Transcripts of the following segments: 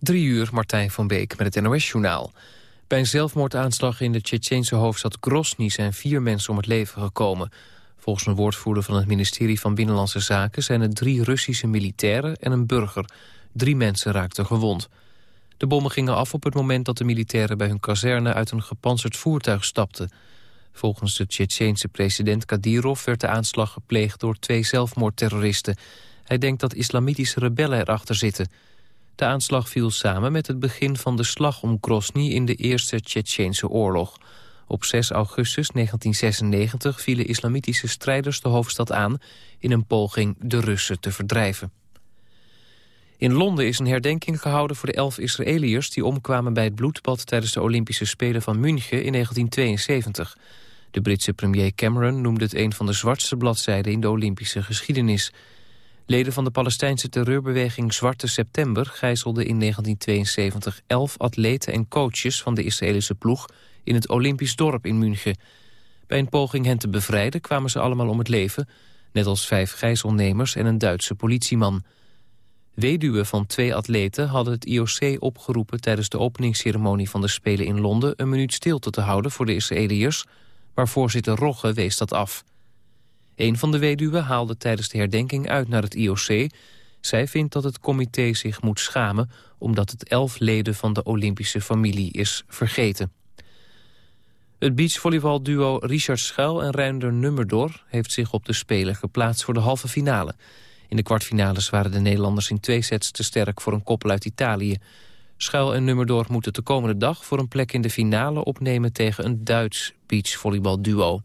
Drie uur, Martijn van Beek met het NOS-journaal. Bij een zelfmoordaanslag in de Tsjetsjeense hoofdstad Grozny... zijn vier mensen om het leven gekomen. Volgens een woordvoerder van het ministerie van Binnenlandse Zaken... zijn er drie Russische militairen en een burger. Drie mensen raakten gewond. De bommen gingen af op het moment dat de militairen bij hun kazerne... uit een gepantserd voertuig stapten. Volgens de Tsjetsjeense president Kadyrov werd de aanslag gepleegd... door twee zelfmoordterroristen. Hij denkt dat islamitische rebellen erachter zitten... De aanslag viel samen met het begin van de slag om Grozny in de Eerste Tsjetsjeense oorlog. Op 6 augustus 1996 vielen islamitische strijders de hoofdstad aan... in een poging de Russen te verdrijven. In Londen is een herdenking gehouden voor de elf Israëliërs... die omkwamen bij het bloedbad tijdens de Olympische Spelen van München in 1972. De Britse premier Cameron noemde het een van de zwartste bladzijden... in de Olympische geschiedenis... Leden van de Palestijnse terreurbeweging Zwarte September... gijzelden in 1972 elf atleten en coaches van de Israëlische ploeg... in het Olympisch dorp in München. Bij een poging hen te bevrijden kwamen ze allemaal om het leven... net als vijf gijzelnemers en een Duitse politieman. Weduwen van twee atleten hadden het IOC opgeroepen... tijdens de openingsceremonie van de Spelen in Londen... een minuut stilte te houden voor de Israëliërs... maar voorzitter Rogge wees dat af... Een van de weduwen haalde tijdens de herdenking uit naar het IOC. Zij vindt dat het comité zich moet schamen... omdat het elf leden van de Olympische familie is vergeten. Het beachvolleybalduo Richard Schuil en Reinder Nummerdor... heeft zich op de Spelen geplaatst voor de halve finale. In de kwartfinales waren de Nederlanders in twee sets te sterk... voor een koppel uit Italië. Schuil en Nummerdor moeten de komende dag voor een plek in de finale opnemen... tegen een Duits beachvolleybalduo.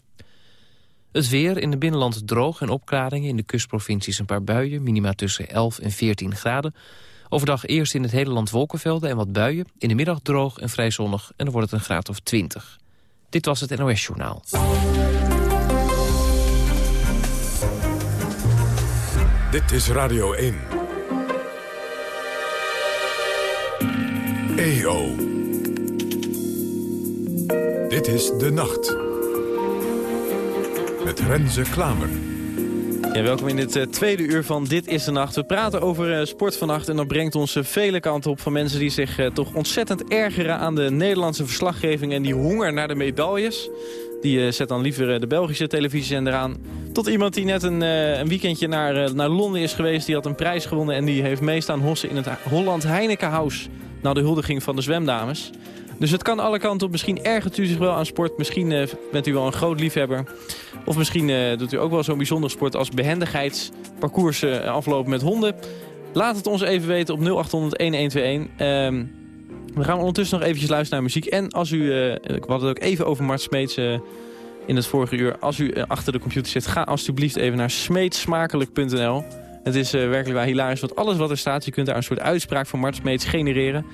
Het weer in de binnenland droog en opklaringen. In de kustprovincies een paar buien, minima tussen 11 en 14 graden. Overdag eerst in het hele land wolkenvelden en wat buien. In de middag droog en vrij zonnig en dan wordt het een graad of 20. Dit was het NOS Journaal. Dit is Radio 1. EO. Dit is De Nacht met Renze Klamer. Ja, welkom in dit uh, tweede uur van Dit is de Nacht. We praten over uh, sport vannacht en dat brengt ons uh, vele kanten op... van mensen die zich toch ontzettend ergeren aan de Nederlandse verslaggeving... en die honger naar de medailles. Die zet dan liever de Belgische televisiezender aan. Tot iemand die net een, een weekendje naar, naar Londen is geweest. Die had een prijs gewonnen en die heeft meestaan hossen in het Holland Heineken House... de huldiging van de zwemdames. Dus het kan alle kanten op. Misschien ergert u zich wel aan sport. Misschien uh, bent u wel een groot liefhebber. Of misschien uh, doet u ook wel zo'n bijzonder sport als behendigheidsparcours uh, aflopen met honden. Laat het ons even weten op 0800-1121. Um, we gaan ondertussen nog eventjes luisteren naar muziek. En als u, ik had het ook even over Mart Smeets in het vorige uur. Als u achter de computer zit, ga alsjeblieft even naar smeetsmakelijk.nl. Het is werkelijk waar hilarisch, want alles wat er staat... je kunt daar een soort uitspraak van Mart Smeets genereren...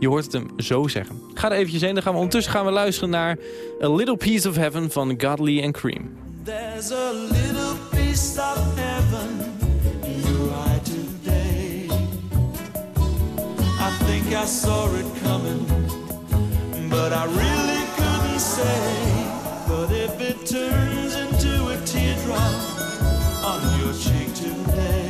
Je hoort het hem zo zeggen. Ga er eventjes heen. Dan gaan we ondertussen gaan we luisteren naar A Little Piece of Heaven van Godly and Cream. There's a little piece of heaven in your eye today. I think I saw it coming, but I really couldn't say. But if it turns into a teardrop on your cheek today,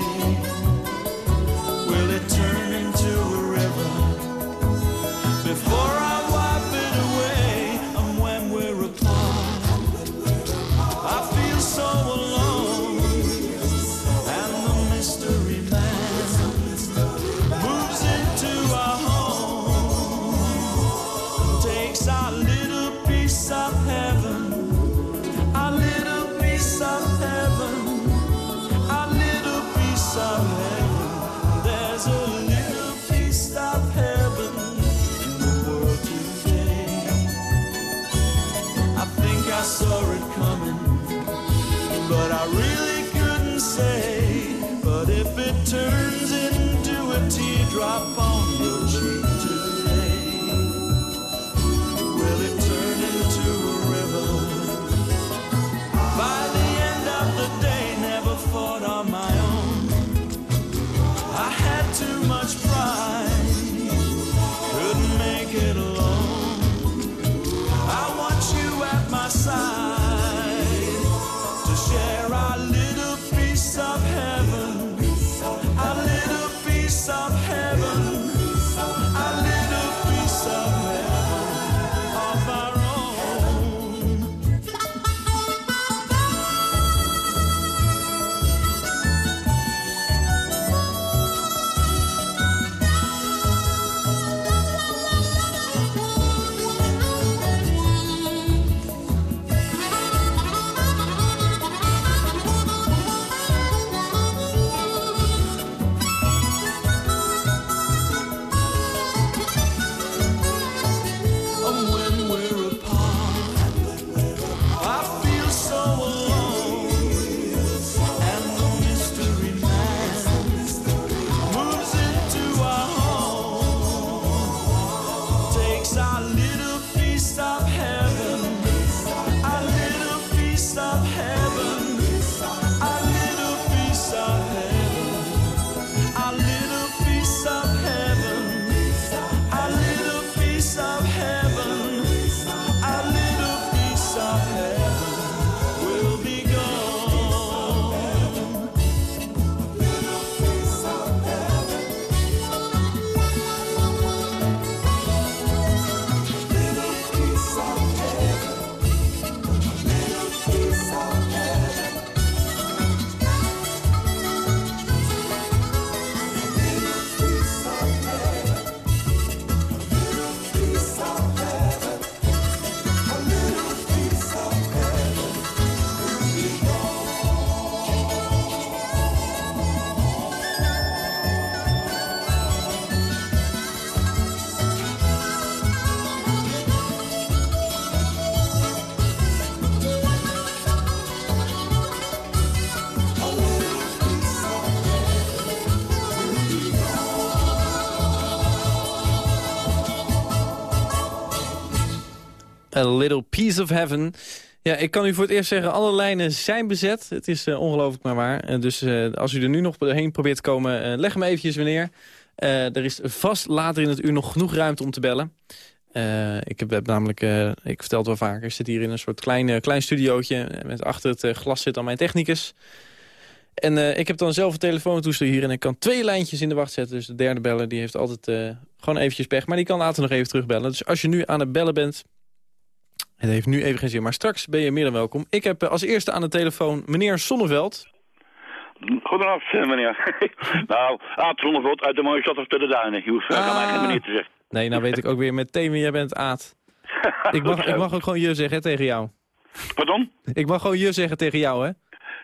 A Little Piece of Heaven. Ja, ik kan u voor het eerst zeggen, alle lijnen zijn bezet. Het is uh, ongelooflijk maar waar. Uh, dus uh, als u er nu nog heen probeert te komen, leg me eventjes wanneer. er is vast later in het uur nog genoeg ruimte om te bellen. ik heb, heb namelijk, ik vertel het wel vaker, ik zit hier in een soort klein, klein studiootje. Met achter het glas zit al mijn technicus. En ik heb dan zelf een telefoontoestel hier en ik kan twee lijntjes in de wacht zetten. Dus de derde beller die heeft altijd gewoon eventjes pech. Maar die kan later nog even terugbellen. Dus als je nu aan het bellen bent, het heeft nu even geen zin. Maar straks ben je meer dan welkom. Ik heb uh, als eerste aan de telefoon meneer Sonneveld. Goedenavond, meneer. nou, Aad Sonneveld uit de mooie stad of de Duinen. Je hoeft ah. mij geen meneer te zeggen. Nee, nou weet ik ook weer meteen wie jij bent, Aad. ik, mag, ik mag ook gewoon je zeggen hè, tegen jou. Pardon? Ik mag gewoon je zeggen tegen jou, hè?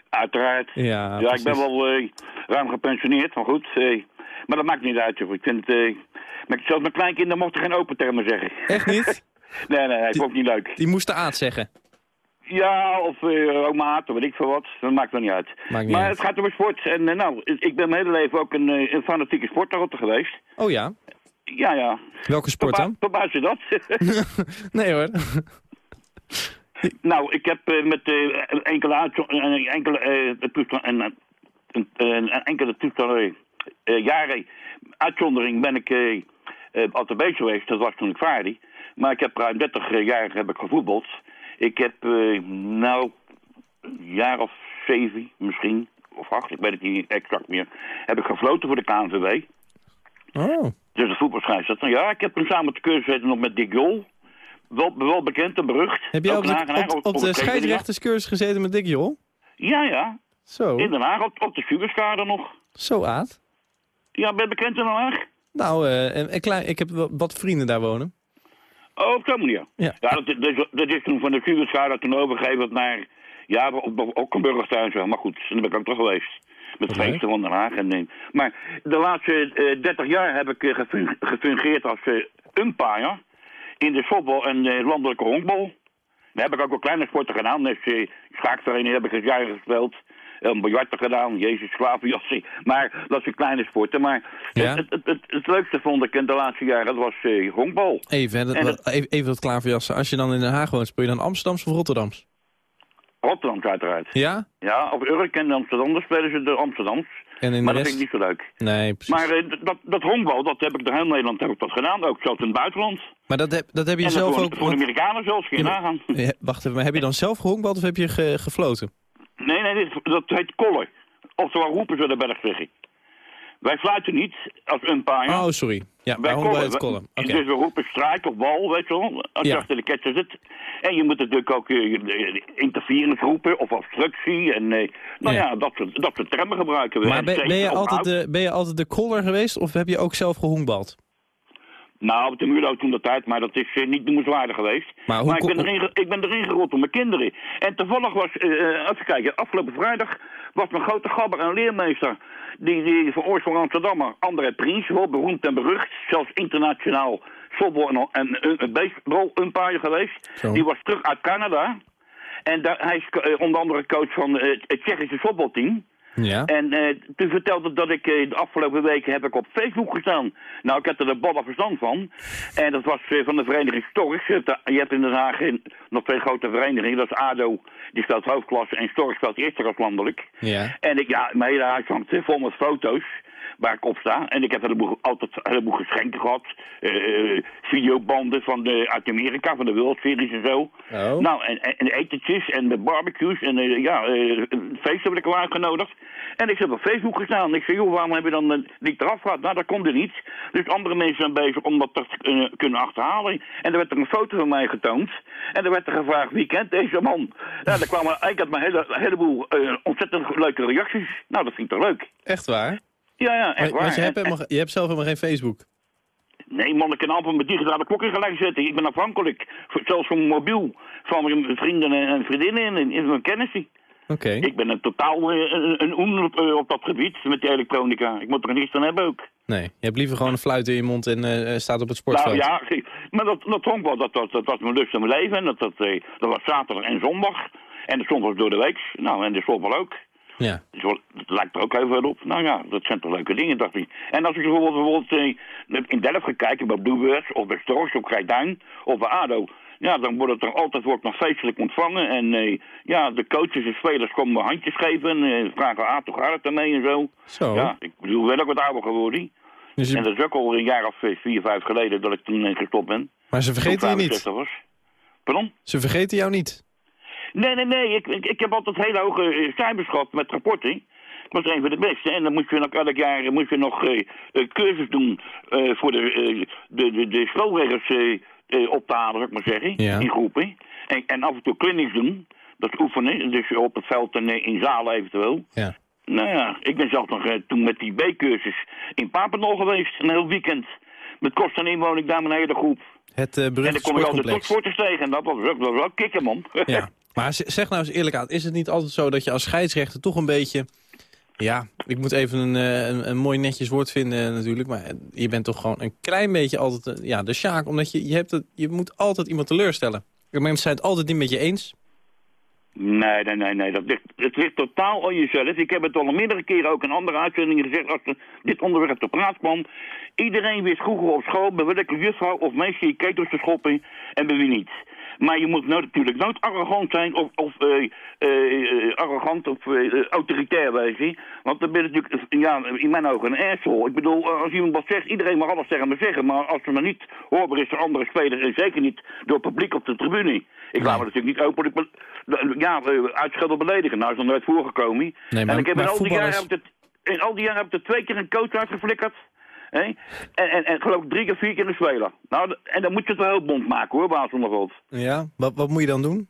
Uiteraard. Ja, ja ik ben wel uh, ruim gepensioneerd, maar goed. Uh, maar dat maakt niet uit. Ik vind het, uh, maar zelfs mijn kleinkinderen mochten geen open termen zeggen. Echt niet? nee, nee, hij vond niet leuk. Die moesten aard zeggen? Ja, of uh, ook maat, of weet ik veel wat. Dat maakt er niet uit. Niet maar uit. het gaat over sport. En nou, ik ben mijn hele leven ook een, een fanatieke sporter geweest. Oh ja? Ja, ja. Welke sport dan? Verbaas je dat? nee hoor. Nou, ik heb uh, met uh, enkele, enkele, uh, toestand, en, enkele toestand, jaren uitzondering ben ik altijd bezig geweest. Dat was toen ik vaarde. Maar ik heb ruim 30 jaar heb ik gevoetbald. Ik heb, nou, een jaar of zeven misschien, of acht, ik weet het niet exact meer, heb ik gefloten voor de KNVB. Oh. Dus de voetbalscheidsrechter. Ja, ik heb hem samen te cursus gezeten nog met Dick Jol wel, wel bekend en berucht. Heb jij op, de, op, op, de scheidsrechterscursus gezeten met Dick Jol? Ja, ja. Zo. In Den Haag, op, op de Sugarskade nog. Zo, Aad? Ja, ben je bekend in Den Haag? Nou, uh, klein, ik heb wat vrienden daar wonen. Oh, op zo'n manier? Ja. ja dat, dat, dat, is toen van de Sugarskade toen overgegeven naar... Ja, ook een burgertuin, maar goed, daar ben ik ook toch geweest. Met okay. feesten van Den Haag. En, eh, maar de laatste uh, 30 jaar heb ik uh, gefungeerd als uh, umpire in de softbal en de landelijke honkbal. Daar heb ik ook wel kleine sporten gedaan. Dus uh, schaakvereniging heb ik een jaar gespeeld. Een biljarten gedaan, Jezus, slavenjassie. Maar dat zijn kleine sporten. Maar ja? het, het, het, het, leukste vond ik in de laatste jaren, dat was uh, honkbal. Even, dat, even, even dat klaverjassen. Als je dan in Den Haag woont, speel je dan Amsterdams of Rotterdams? Rotterdams uiteraard. Ja? Ja, of Urk en Amsterdam, dan spelen ze de Amsterdams. En in maar de dat rest... vind ik niet zo leuk. Nee, precies. Maar uh, dat, dat honkbal, dat heb ik door heel Nederland heb ik dat gedaan. Ook zelfs in het buitenland. Maar dat heb, dat heb je en zelf voor, ook... voor de Amerikanen zelfs, kun je Ja, nagaan. Ja, wacht even, maar heb je dan zelf gehonkbald of heb je ge, gefloten? Nee, nee, dit, dat heet kollen. Oftewel roepen ze de berg zeggen. Wij fluiten niet als umpire. Oh, sorry. Ja, Wij bij kollen. het kollen. Dus we roepen strijk of bal, weet je wel. Als je Ja. achter de catcher zit. En je moet natuurlijk ook uh, interference roepen of obstructie. En eh, nou Ja. ja, dat, soort, dat soort termen gebruiken we. Maar En ben, je altijd de, ben je altijd de caller geweest of heb je ook zelf gehonkbald? Nou, op de muur toen de tijd, maar dat is eh, niet noemenswaardig geweest. Maar hoe ik, ben erin, ik ben erin gerold door mijn kinderen. En toevallig was, eh, even kijken, afgelopen vrijdag was mijn grote gabber en leermeester, die, die van oorsprong Amsterdammer, André Prins, wel beroemd en berucht, zelfs internationaal softball en, en, en, en baseball umpire geweest. Zo. Die was terug uit Canada. En daar, hij is onder andere coach van het Tsjechische voetbalteam. Ja. En eh, toen vertelde dat ik eh, de afgelopen weken heb ik op Facebook gestaan. Nou, ik heb er de ballen verstand van. En dat was eh, van de vereniging Storks. Je hebt, in Den Haag in, nog twee grote verenigingen. Dat is ADO, die speelt hoofdklasse. En Storks speelt eerste klas landelijk. Ja. En ik, ja, mijn hele huis hangt vol met foto's waar ik op sta. En ik heb een heleboel, altijd een heleboel geschenken gehad. Eh, videobanden van de, uit Amerika, van de World Series en zo. Oh. Nou, en, en, en etentjes en de barbecues en eh, ja, eh, een feest heb ik al uitgenodigd. En ik heb op Facebook gestaan. Ik zei, joh, waarom heb je dan eh, niet eraf gehad? Nou, dat komt er niet. Dus andere mensen zijn bezig om dat te kunnen, achterhalen. En er werd er een foto van mij getoond. En er werd er gevraagd, wie kent deze man? Ja, er kwamen eigenlijk maar een hele, heleboel eh, ontzettend leuke reacties. Nou, dat vind ik toch leuk? Echt waar? Ja, ja, echt Maar, waar. je, hebt En- helemaal, je hebt zelf helemaal geen Facebook. Nee, man, ik kan amper mijn digitale klok in gelijk zetten. Ik ben afhankelijk, zelfs van mobiel, van mijn vrienden en vriendinnen en, en mijn kennissen. Oké. Ik ben een totaal eh, een, een oen op, eh, op dat gebied met die elektronica. Ik moet er niks aan hebben ook. Nee, je hebt liever gewoon een fluit in je mond en eh, staat op het sportveld. Nou ja, maar dat, dat honkbal, dat, dat, dat was mijn lust en mijn leven. En dat, dat, dat was zaterdag en zondag. En de zondag door de week. Nou, en de softbal ook. Ja. Het lijkt er ook veel op. Nou ja, dat zijn toch leuke dingen, dacht ik. En als ik bijvoorbeeld, bijvoorbeeld eh, in Delft ga kijken, bij Bluebirds of bij Storks of Grijduin of bij ADO... Ja, dan wordt het er altijd wordt nog feestelijk ontvangen. En eh, ja, de coaches en spelers komen handjes geven. en vragen, ah, toch gaat het ermee en zo. Zo. Ja, ik bedoel, ben ook wat ouder geworden. Dus je- En dat is ook al een jaar of eh, vier, vijf geleden dat ik toen eh, gestopt ben. maar ze vergeten je niet. 65 was. Pardon? Ze vergeten jou niet. Nee, nee, nee. Ik, ik, ik heb altijd hele hoge eh, cijfers gehad met rapporten. Ik was een van de beste. En dan moet je nog elk jaar eh, moet je nog eh, eh, cursus doen eh, voor de, eh, de, de, de schoolregels eh, eh, op te halen, zou ik maar zeggen. Ja. In groepen. En, en af en toe clinics doen. Dat is oefenen. Dus op het veld en eh, in zalen eventueel. Ja. Nou ja, ik ben zelf nog eh, toen met die B-cursus in Papendal geweest. Een heel weekend. Met kost en inwoning daar een hele groep. Het eh En dan kom ik altijd tot tegen. En dat was ook, dat was ook kicken, man. Ja. Maar zeg nou eens eerlijk aan, is het niet altijd zo dat je als scheidsrechter toch een beetje... Ja, ik moet even een, eh, een, mooi netjes woord vinden eh, natuurlijk, maar je bent toch gewoon een klein beetje altijd eh, ja, de sjaak, omdat je, je, hebt het, je moet altijd iemand teleurstellen. Mensen zijn het altijd niet met je eens. Nee, nee, nee, nee. Dat ligt, het ligt totaal aan jezelf. Ik heb het al meerdere keren ook in andere uitzendingen gezegd als dit onderwerp te praat kwam. Iedereen wist vroeger op school bij welke juffrouw of meisje je ketels te schoppen en bij wie niet. Maar je moet nou natuurlijk nooit arrogant zijn of, of eh, arrogant of eh, autoritair wezen. Want dan ben je natuurlijk ja, in mijn ogen een asshole. Ik bedoel, als iemand wat zegt, iedereen mag alles tegen me zeggen. Maar als er maar niet hoorbaar is door andere spelers en zeker niet door het publiek op de tribune. Ik laat me natuurlijk niet openlijk be- ja, uitschelden beledigen. Nou is nog nooit voorgekomen. Nee, maar- en ik heb in al die jaren heb ik het, in al die jaren heb ik er twee keer een coach uitgeflikkerd. Hè? En, en, en geloof ik drie keer, vier keer een speler. Nou, en dan moet je het wel heel bond maken hoor, baas ondergrond. Ja, wat, wat moet je dan doen?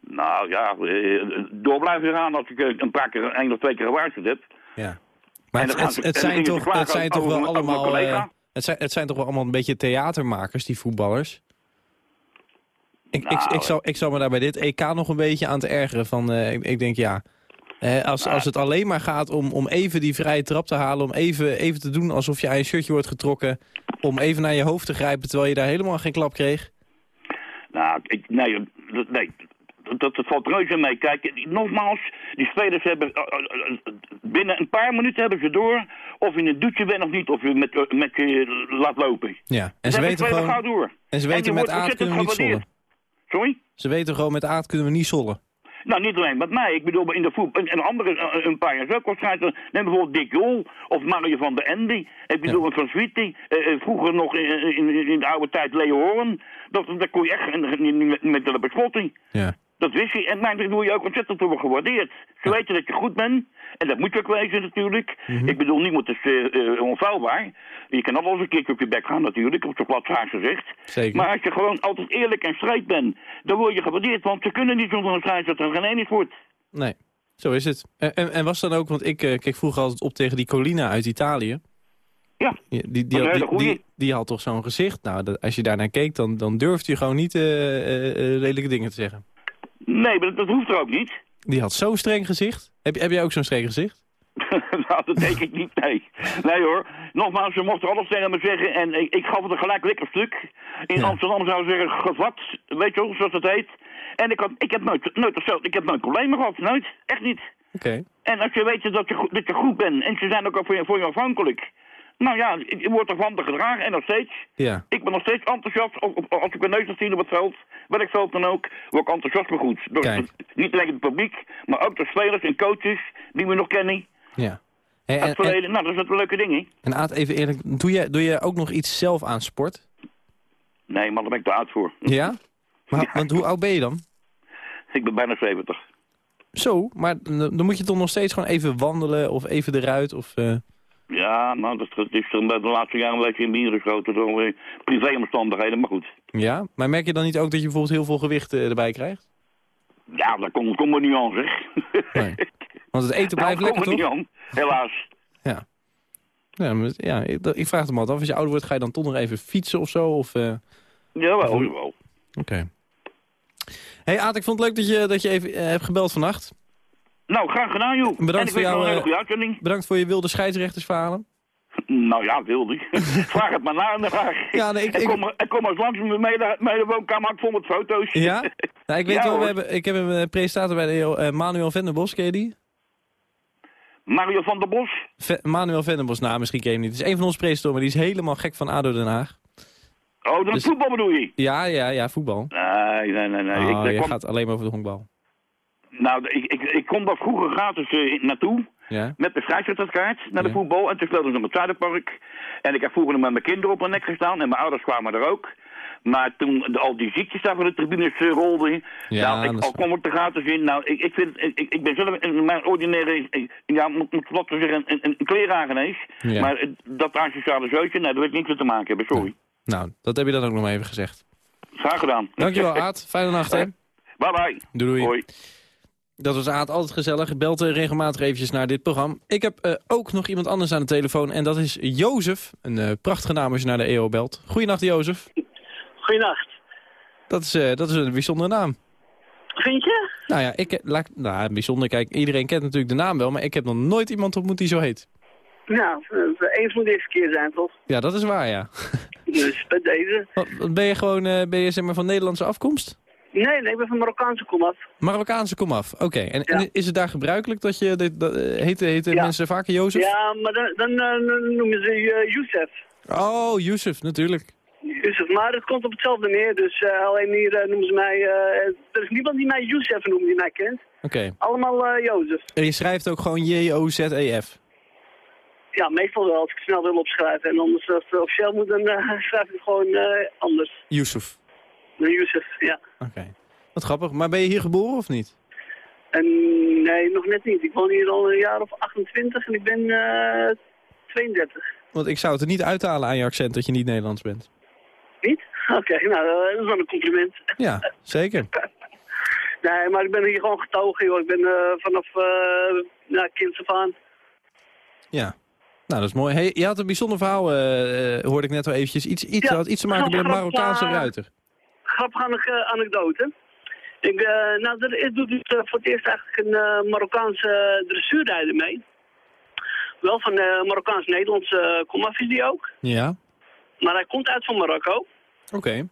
Nou ja, eh, door blijven gaan als ik eh, een paar keer, één of twee keer gewaarschuwd heb. Ja. Maar het, het, het zijn toch, het zijn toch wel allemaal... eh, het, zijn, het zijn toch wel allemaal een beetje theatermakers, die voetballers? Ik, ik, Nou, ik, zal, ik zal me daar bij dit EK nog een beetje aan te ergeren. Van, ik, ik denk ja, eh, als, als het alleen maar gaat om, om even die vrije trap te halen... om even, even te doen alsof je aan je shirtje wordt getrokken... om even naar je hoofd te grijpen terwijl je daar helemaal geen klap kreeg. Nou, ik, nee, dat- nee. Dat, dat valt reuze mee. Kijk, nogmaals, die spelers hebben... eh, eh, eh, binnen een paar minuten hebben ze door... of je in een dutje bent of niet, of je met, met je laat lopen. Ja, en ze weten gewoon... door. En ze En weten met aard kunnen we niet zollen. Sorry? Ze weten gewoon met aard kunnen we niet zollen. Nou, niet alleen met mij. Ik bedoel, in de voetbal, en andere, eh, een paar jaar ook waarschijnlijk. Neem bijvoorbeeld Dick Jol of Mario van der Ende. Ik bedoel, van Sweetie. eh, eh, vroeger nog in, in, in de oude tijd Leo Hoorn. Dat, dat kon je echt niet met, met de bespotting. Ja. Dat wist je. En maar daar word je ook ontzettend door gewaardeerd. Ze weten dat je goed bent. En dat moet je ook wezen natuurlijk. Mhm. Ik bedoel, niemand is uh, uh, onfeilbaar. Je kan altijd eens een keertje op je bek gaan natuurlijk. Op zo'n plat gezegd. Zeker. Maar als je gewoon altijd eerlijk en strijd bent. Dan word je gewaardeerd. Want ze kunnen niet zonder een scheidsrechter er geen is wordt. Nee, zo is het. En, en, en was dan ook, want ik eh, keek vroeger altijd op tegen die Colina uit Italië. Ja. Die, die, die, had, die, die, toch zo'n gezicht. Nou, dat, als je daarnaar keek, dan, dan durfde je gewoon niet lelijke dingen te zeggen. Nee, maar dat, dat hoeft er ook niet. Die had zo'n streng gezicht. Heb, heb jij ook zo'n streng gezicht? nou, dat denk ik niet, nee. Nee hoor. Nogmaals, ze mochten alles tegen me zeggen en ik, ik gaf het een gelijk lekker stuk. In Ja. Amsterdam zou ze zeggen, gevat, weet je wel, zoals dat heet. En ik, had, ik, heb nooit, nooit, ik heb nooit problemen gehad, nooit. Echt niet. Oké. En als je weet dat je, goed- dat je goed bent en ze zijn ook al voor je, voor je afhankelijk. Nou ja, je wordt toch handig gedragen en nog steeds. Ja. Ik ben nog steeds enthousiast. Als, ik een neus zie op het veld, welk veld dan ook, word ik enthousiast maar goed. Kijk. niet alleen het publiek, maar ook de spelers en coaches die we nog kennen. ja. En, het en, verleden. Nou, dat is een leuke ding, hè? en Aad, even eerlijk, doe je, doe je ook nog iets zelf aan sport? Nee, maar daar ben ik te oud voor. Ja? Maar, want hoe oud ben je dan? Ik ben bijna 70. Zo, maar dan dan moet je toch nog steeds gewoon even wandelen of even eruit of... eh, Ja, nou, dat, dat is er de laatste jaren een beetje in geschoten door privéomstandigheden, maar goed. Ja, maar merk je dan niet ook dat je bijvoorbeeld heel veel gewicht eh, erbij krijgt? Ja, daar komt kom er niet aan, zeg. Nee. Want het eten blijft nou, lekker, kom er toch? niet aan, helaas. Ja. Ja, maar, ja ik, dat- vraag het me altijd af. Als je ouder wordt, ga je dan toch nog even fietsen of zo? Of, eh, Jawel, Of- jawel. Oké. hey, Aad, ik vond het leuk dat je, dat je even eh, hebt gebeld vannacht. Nou, graag gedaan, joh. Bedankt en ik voor nog een eh, goede uitzending. Bedankt voor je wilde scheidsrechtersverhalen. Nou ja, wilde ik. Vraag het maar na en dan vraag Ja, nee, ik- ik- kom, en kom eens langs met mijn woonkamer vol met foto's. Ja? Nou, ik weet Ja, wel, we hebben, ik heb een eh, presentator bij de eh, Manuel Venderbos, ken je die? Mario van der Bos? Ve- Manuel Venderbos, nou misschien ken je hem niet. Het is een van onze presentatoren, maar die is helemaal gek van ADO Den Haag. Oh, de Dus- voetbal bedoel je? Ja, ja, ja, voetbal. Nee, nee, nee. nee. Oh, ik, je kwam- gaat alleen maar over de honkbal. Nou, ik, ik, ik kom daar vroeger gratis eh, naartoe. Ja? Met de scheidsrechterskaart naar de Ja. voetbal. En toen speelden ze op het Zuiderpark. En ik heb vroeger nog met mijn kinderen op mijn nek gestaan. En mijn ouders kwamen er ook. Maar toen de- al die ziektes daar van de tribunes eh, rolden. Ja, nou, ik, al kom ik er gratis in. Nou, ik, ik, vind, ik, ik ben zelf in mijn ordinaire... Ja, moet, moet wat te zeggen, een, een, een. Ja. Maar eh, dat asociale zeutje, nee, daar wil ik niks mee te maken hebben. Sorry. Nou, dat heb je dan ook nog maar even gezegd. Graag gedaan. Dankjewel Aad, fijne nacht hè. Bye bye. Doei doei. Hoi. Dat was Aad, altijd gezellig. Belt eh, regelmatig eventjes naar dit programma. Ik heb eh, ook nog iemand anders aan de telefoon en dat is Jozef. Een eh, prachtige naam als je naar de EO belt. Goedenacht Jozef. Goeienacht. Dat is, dat is een bijzondere naam. Vind je? Nou ja, ik, laat, nou, bijzonder. Kijk, iedereen kent natuurlijk de naam wel, maar ik heb nog nooit iemand ontmoet die zo heet. Nou, eens moet de eerste keer zijn, toch? Ja, dat is waar, ja. Dus bij deze. Wat, ben je gewoon, ben je zeg maar van Nederlandse afkomst? Nee, nee, ik ben van Marokkaanse komaf. Marokkaanse komaf, oké. En, en Ja. is het daar gebruikelijk dat je, dit, dat, eh, heten, heten Ja. mensen vaker Jozef? Ja, maar dan, dan eh, noemen ze uh, Youssef. Oh, Yusuf, natuurlijk. Youssef, maar het komt op hetzelfde neer. Dus alleen hier noemen ze mij... eh, er is niemand die mij Youssef noemt die mij kent. Oké. Allemaal Jozef. En je schrijft ook gewoon J-O-Z-E-F. Ja, meestal wel als ik snel wil opschrijven. En anders als het officieel moet, dan schrijf ik het gewoon anders. Yusuf. Youssef, ja. Oké. Wat grappig. Maar ben je hier geboren of niet? En nee, nog net niet. Ik woon hier al een jaar of 28 en ik ben eh 32. Want ik zou het er niet uithalen aan je accent dat je niet Nederlands bent. Niet? Oké, nou, eh, dat is wel een compliment. Ja, zeker. Nee, maar ik ben hier gewoon getogen, joh. Ik ben eh, vanaf uh, ja, kind af aan. Ja. Nou, dat is mooi. Hey, je had een bijzonder verhaal, eh, eh, hoorde ik net al eventjes. Iets, iets, Ja, had iets te maken met een Marokkaanse eh, ruiter. Grappige ane- anekdote. Ik, eh, nou, er is doet dus eh, voor het eerst eigenlijk een eh, Marokkaanse dressuurrijder mee. Wel van uh, Marokkaans-Nederlandse uh, komaf is die ook. Ja. Maar hij komt uit van Marokko. Oké.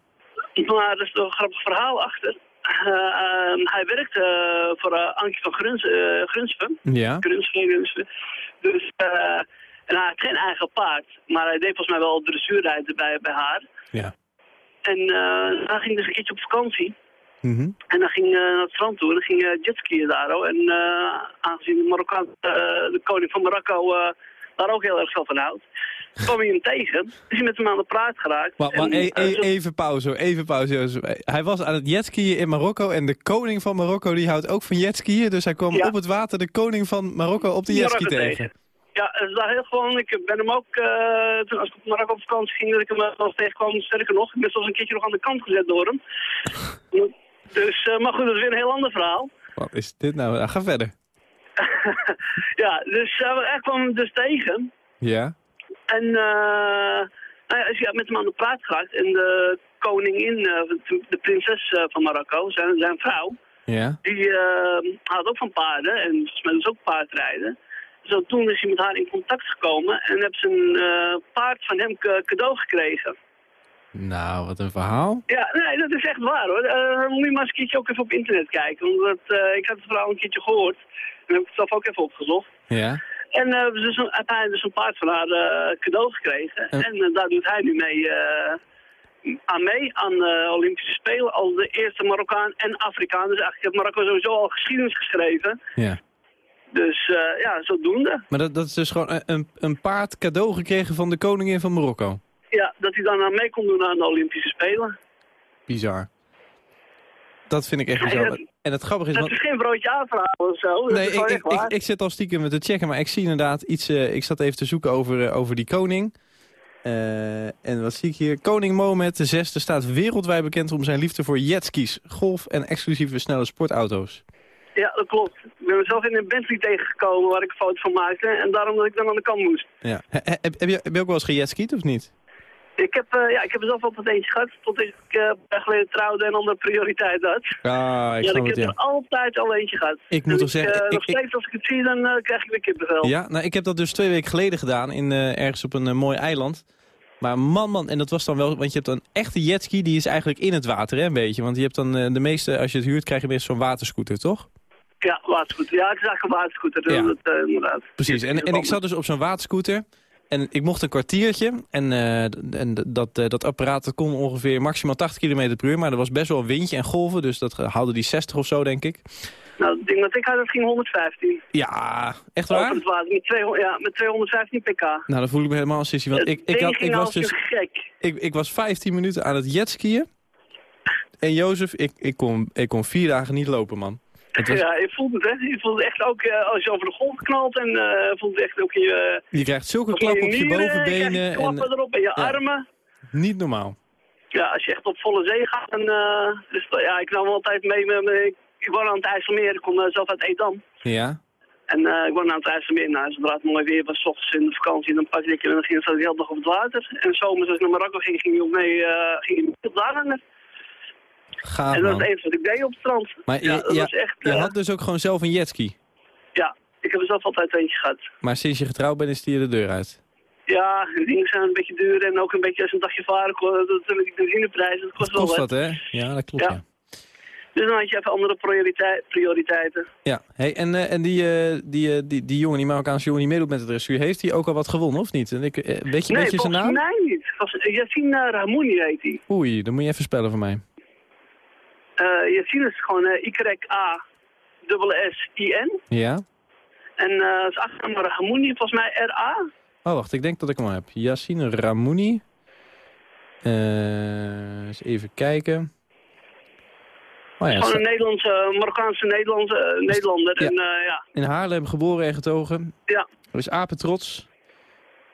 Maar er is een grappig verhaal achter. Uh, uh, hij werkt uh, voor uh, Ankie van Gruns, uh, Grunsven. Ja. Grunsven, Grunsven. Dus, uh, en hij had geen eigen paard. Maar hij deed volgens mij wel dressuurrijden bij, bij haar. Ja. En uh, hij ging dus een keertje op vakantie. Mm -hmm. En dan ging uh, naar het strand toe. En dan ging uh, jetskiën daar. Oh. En uh, aangezien de, Marokkaan, de koning van Marokko daar ook heel erg veel van houdt. kwam hij hem tegen. Is hij met hem aan de praat geraakt. Maar, maar en, e e even pauze, even pauze. Jozef. Hij was aan het jetskiën in Marokko en de koning van Marokko die houdt ook van jetskiën. Dus hij kwam Ja. op het water de koning van Marokko op de jetski tegen. Ja, het daar heel gewoon. Ik ben hem ook, uh, toen als ik op Marokko op vakantie ging, dat ik hem wel eens tegenkwam. Sterker nog, ik ben zelfs een keertje nog aan de kant gezet door hem. Dus, uh, maar goed, dat is weer een heel ander verhaal. Wat is dit nou? Ga verder. ja, dus uh, hij kwam hem dus tegen. Ja. En uh, nou ja, is hij met hem aan de praat geraakt. En de koningin, de prinses van Marokko, zijn, zijn vrouw, ja. die had ook van paarden. En volgens mij dus ook paardrijden. Zo toen is hij met haar in contact gekomen en heeft ze een uh, paard van hem cadeau gekregen. Nou, wat een verhaal. Ja, nee, dat is echt waar hoor. Uh, moet je maar eens een keertje ook even op internet kijken. Want uh, ik had het verhaal een keertje gehoord. En heb ik het zelf ook even opgezocht. Ja. En uh, dus uiteindelijk dus een paard van haar cadeau gekregen. En, en daar doet hij nu mee aan mee aan de Olympische Spelen. Als de eerste Marokkaan en Afrikaan. Dus eigenlijk heeft Marokko sowieso al geschiedenis geschreven. Ja. Dus uh, ja, zodoende. Maar dat, dat is dus gewoon een, een paard cadeau gekregen van de koningin van Marokko? Ja, dat hij dan aan mee kon doen aan de Olympische Spelen. Bizar. Dat vind ik echt bizar. En het grappige is... Dat want... is geen broodje aanverhaal of zo. Nee, ik, ik, ik, ik, zit al stiekem te checken, maar ik zie inderdaad iets... Uh, ik zat even te zoeken over, uh, over die koning. Uh, en wat zie ik hier? Koning Mohammed VI staat wereldwijd bekend om zijn liefde voor jetskis, golf en exclusieve snelle sportauto's. Ja, dat klopt. Ik ben mezelf in een Bentley tegengekomen waar ik een foto van maakte. En daarom dat ik dan aan de kant moest. Ja. He, heb, heb, je, heb je ook wel eens gejetskied of niet? Ik heb, uh, ja, ik heb er zelf altijd eentje gehad. Tot ik uh, geleden trouwde en andere prioriteit had. Ah, ik ja, ik het, heb ja. er altijd al eentje gehad. Ik moet en toch zeggen... Uh, ik, nog steeds als ik het zie, dan uh, krijg ik weer kippenvel. Ja, nou, ik heb dat dus twee weken geleden gedaan. In, ergens op een mooi eiland. Maar man, man, en dat was dan wel... Want je hebt een echte jetski, die is eigenlijk in het water, hè, een beetje. Want je hebt dan de meeste... Als je het huurt, krijg je meestal zo'n waterscooter, toch? Ja, waterscooter. Ja, het is eigenlijk een waterscooter, Ja. dat, eh, inderdaad. Precies, en, en ik zat dus op zo'n waterscooter. En ik mocht een kwartiertje. En, eh, en dat, eh, dat apparaat dat kon ongeveer maximaal 80 km per uur. Maar er was best wel een windje en golven. Dus dat haalde die 60 of zo, denk ik. Nou, het ding dat ik had, dat ging 115. Ja, echt waar? het water, met, 200, ja, met 215 pk. Nou, dan voel ik me helemaal een sissie. Want Het ik, ik, had, ik, was dus, gek. ik, ik was 15 minuten aan het jetskiën. En Jozef, ik, ik, kon, ik kon vier dagen niet lopen, man. Was, Ja, je voelt het, hè. Je voelt het echt ook eh, als je over de golf knalt en eh voelt het echt ook in je... je krijgt zulke klappen op je bovenbenen. klappen En, erop en je ja. armen. niet normaal. Ja, als je echt op volle zee gaat. En, eh, dus, ja, ik nam altijd mee met me. Ik, ik woon aan het IJsselmeer. Ik kom eh, zelf uit Edam. Ja? En eh, ik woon aan het IJsselmeer. Nou, zodra het mooi weer was, 's ochtends in de vakantie, dan pakte ik en dan ging ik de hele dag op het water. En zomers als ik naar Marokko ging, ging je ook mee, eh ging mee op de. Gaaf, En dat het enige wat ik deed op het strand. Maar ja, je, dat ja, was echt... je eh, had dus ook gewoon zelf een jetski. Ja, ik heb er zelf altijd eentje gehad. Maar sinds je getrouwd bent, is die de deur uit. Ja, dingen zijn een beetje duur en ook een beetje als een dagje varen. Dat natuurlijk de benzineprijs, dat kost kost wel dat, wat. hè? Ja, dat klopt, Ja. ja. Dus dan had je even andere prioriteit, prioriteiten. Ja, hey, en, eh, en die, eh, die, eh, die, die jongen, die Marokkaanse jongen die meedoet met het dressuur, heeft hij ook al wat gewonnen of niet? En ik, eh, weet je, nee, weet je zijn volgens naam? mij niet. Yassine Ramouni heet hij. Oei, dan moet je even spellen voor mij. Eh Yassine is gewoon eh Y-A-S-S-I-N. Ja? En eh zijn achternaam Ramouni, volgens mij R-A. Oh, wacht, ik denk dat ik hem al heb. Yassine Ramouni. Eh, eens even kijken. Oh ja, Gewoon een Nederlandse, Marokkaanse Nederlandse, Nederlander. Ja. En ja, in Haarlem geboren en getogen. ja. Hij is apetrots.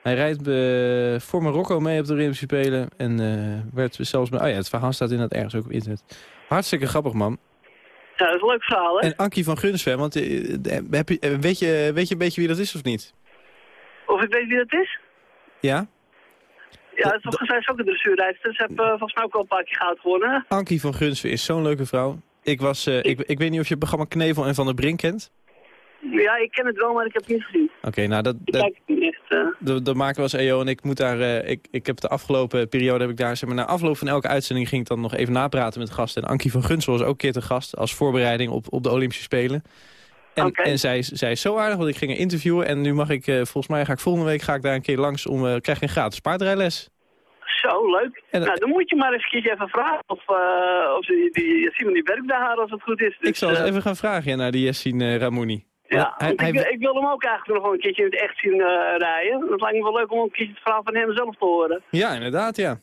Hij rijdt eh, voor Marokko mee op de Olympische Spelen. En eh, werd zelfs... Oh ja, het verhaal staat inderdaad ergens ook op internet. Hartstikke grappig, man. ja, dat is een leuk verhaal, hè? En Ankie van Gunsven, want eh, heb je, weet, je, weet je een beetje wie dat is of niet? Of ik weet wie dat is? Ja? Ja, dat zij is ook een dressuurrijster. Ze heeft eh, volgens mij ook wel een paar keer goud gewonnen. Ankie van Gunsven is zo'n leuke vrouw. Ik, was, ik, ik weet niet of je het programma Knevel en Van der Brink kent. Ja, ik ken het wel, maar ik heb het niet gezien. Oké, nou dat, Ik dat, kijk het niet echt. eh. dat, dat maakt wel eens EO en ik moet daar... eh, ik, ik heb de afgelopen periode heb ik daar... Zeg maar, na afloop van elke uitzending ging ik dan nog even napraten met gasten. En Ankie van Gunsven was ook een keer te gast als voorbereiding op, op de Olympische Spelen. En, en zij, is- zij is zo aardig, want ik ging haar interviewen. En nu mag ik, eh, volgens mij ga ik volgende week ga ik daar een keer langs om... eh, krijg ik een gratis paardrijles. Zo, leuk. Dat- nou, dan moet je maar eens een keertje even vragen of, of die, die Simon die werkt bij haar als het goed is. ik Dus, zal eens even gaan vragen ja, naar die Yassine eh, Ramouni. Ja, hij, hij- ik, wil- hem ook eigenlijk nog wel een keertje in het echt zien eh, rijden. Dat lijkt me wel leuk om een keertje het verhaal van hem zelf te horen. Ja, inderdaad, ja.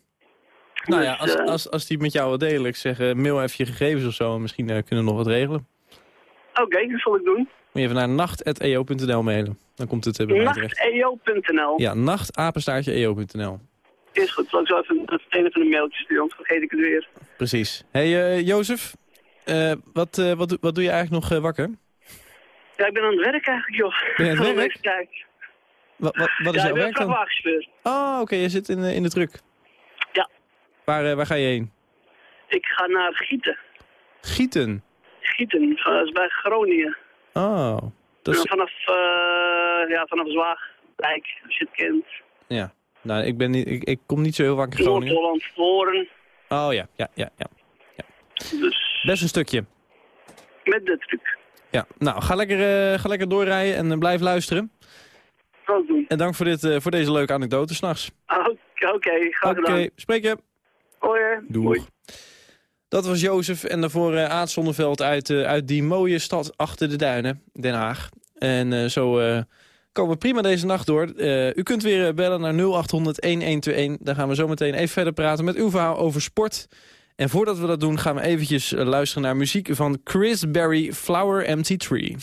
Nou ja, Dus, als, eh, als, als die met jou wil delen, ik zeg, eh, mail even je gegevens of zo. en Misschien eh, kunnen we nog wat regelen. Oké, dat zal ik doen. Moet je even naar nacht.eo.nl mailen. Dan komt het eh, bij mij terecht. Nachteo.nl. Ja, nachtapenstaartje.eo.nl. Is goed, zal ik zo even het een van de mailtjes sturen, anders vergeet ik het weer. Precies. hey, eh, Jozef, eh, wat, eh, wat, doe- wat doe je eigenlijk nog eh, wakker? Ja, ik ben aan het werk eigenlijk, joh. Ben je aan het ik werk? Wat, wat, wat is ja, jouw ik werk dan? vrachtwagenchauffeur. Oh, oké, je zit in, eh, in de truck. Ja. Waar, eh, waar ga je heen? Ik ga naar Gieten. Gieten. Gieten, dat is bij Groningen. Oh, dat is... vanaf, eh ja, vanaf Zwaagdijk, als je het kent. Ja. Nou, ik, ben niet, ik, ik kom niet zo heel vaak in Groningen. Noord-Holland, Horen. Oh ja, ja, ja, ja. Dus Best een stukje. met de truc. Ja, nou, ga lekker, eh, ga lekker doorrijden en eh, blijf luisteren. Doen. En dank voor, dit, eh, voor deze leuke anekdote s'nachts. Oké, oké, graag Oké, gedaan. spreek je. Hoi. hè. Doeg. Hoi. Dat was Jozef en daarvoor Aad Zonneveld uit, uit die mooie stad achter de duinen, Den Haag. En zo komen we prima deze nacht door. U kunt weer bellen naar 0800-1121. Dan gaan we zo meteen even verder praten met uw verhaal over sport. En voordat we dat doen gaan we eventjes eh, luisteren naar muziek van Chris Berry, Flower Empty Tree.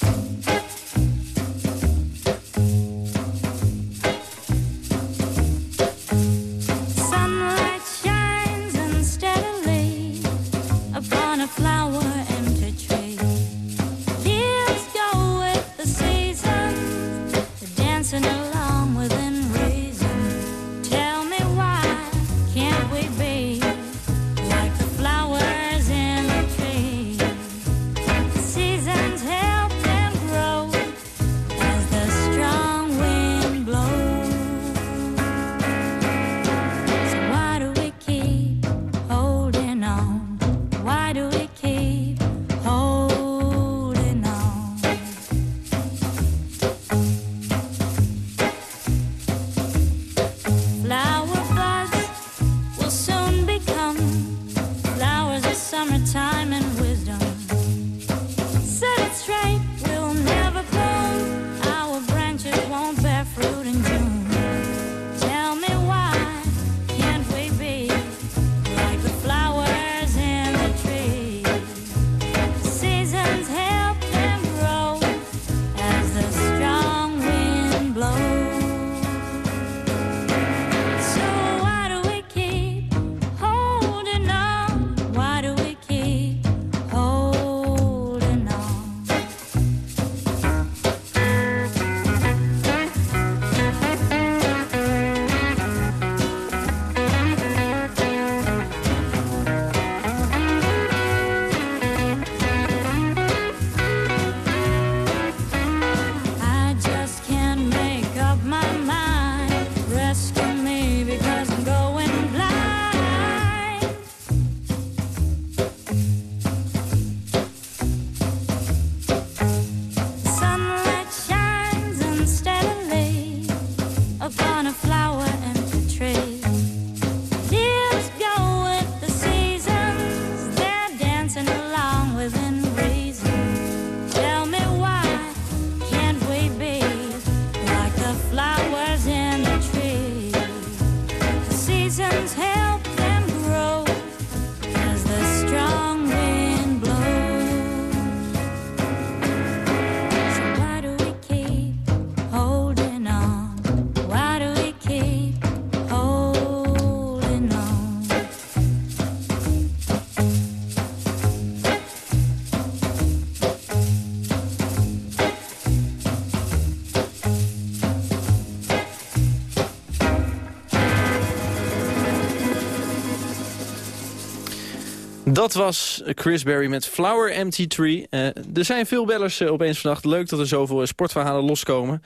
Dat was Chris Berry met Flower Empty Tree. Eh, er zijn veel bellers eh, opeens vannacht. Leuk dat er zoveel eh, sportverhalen loskomen.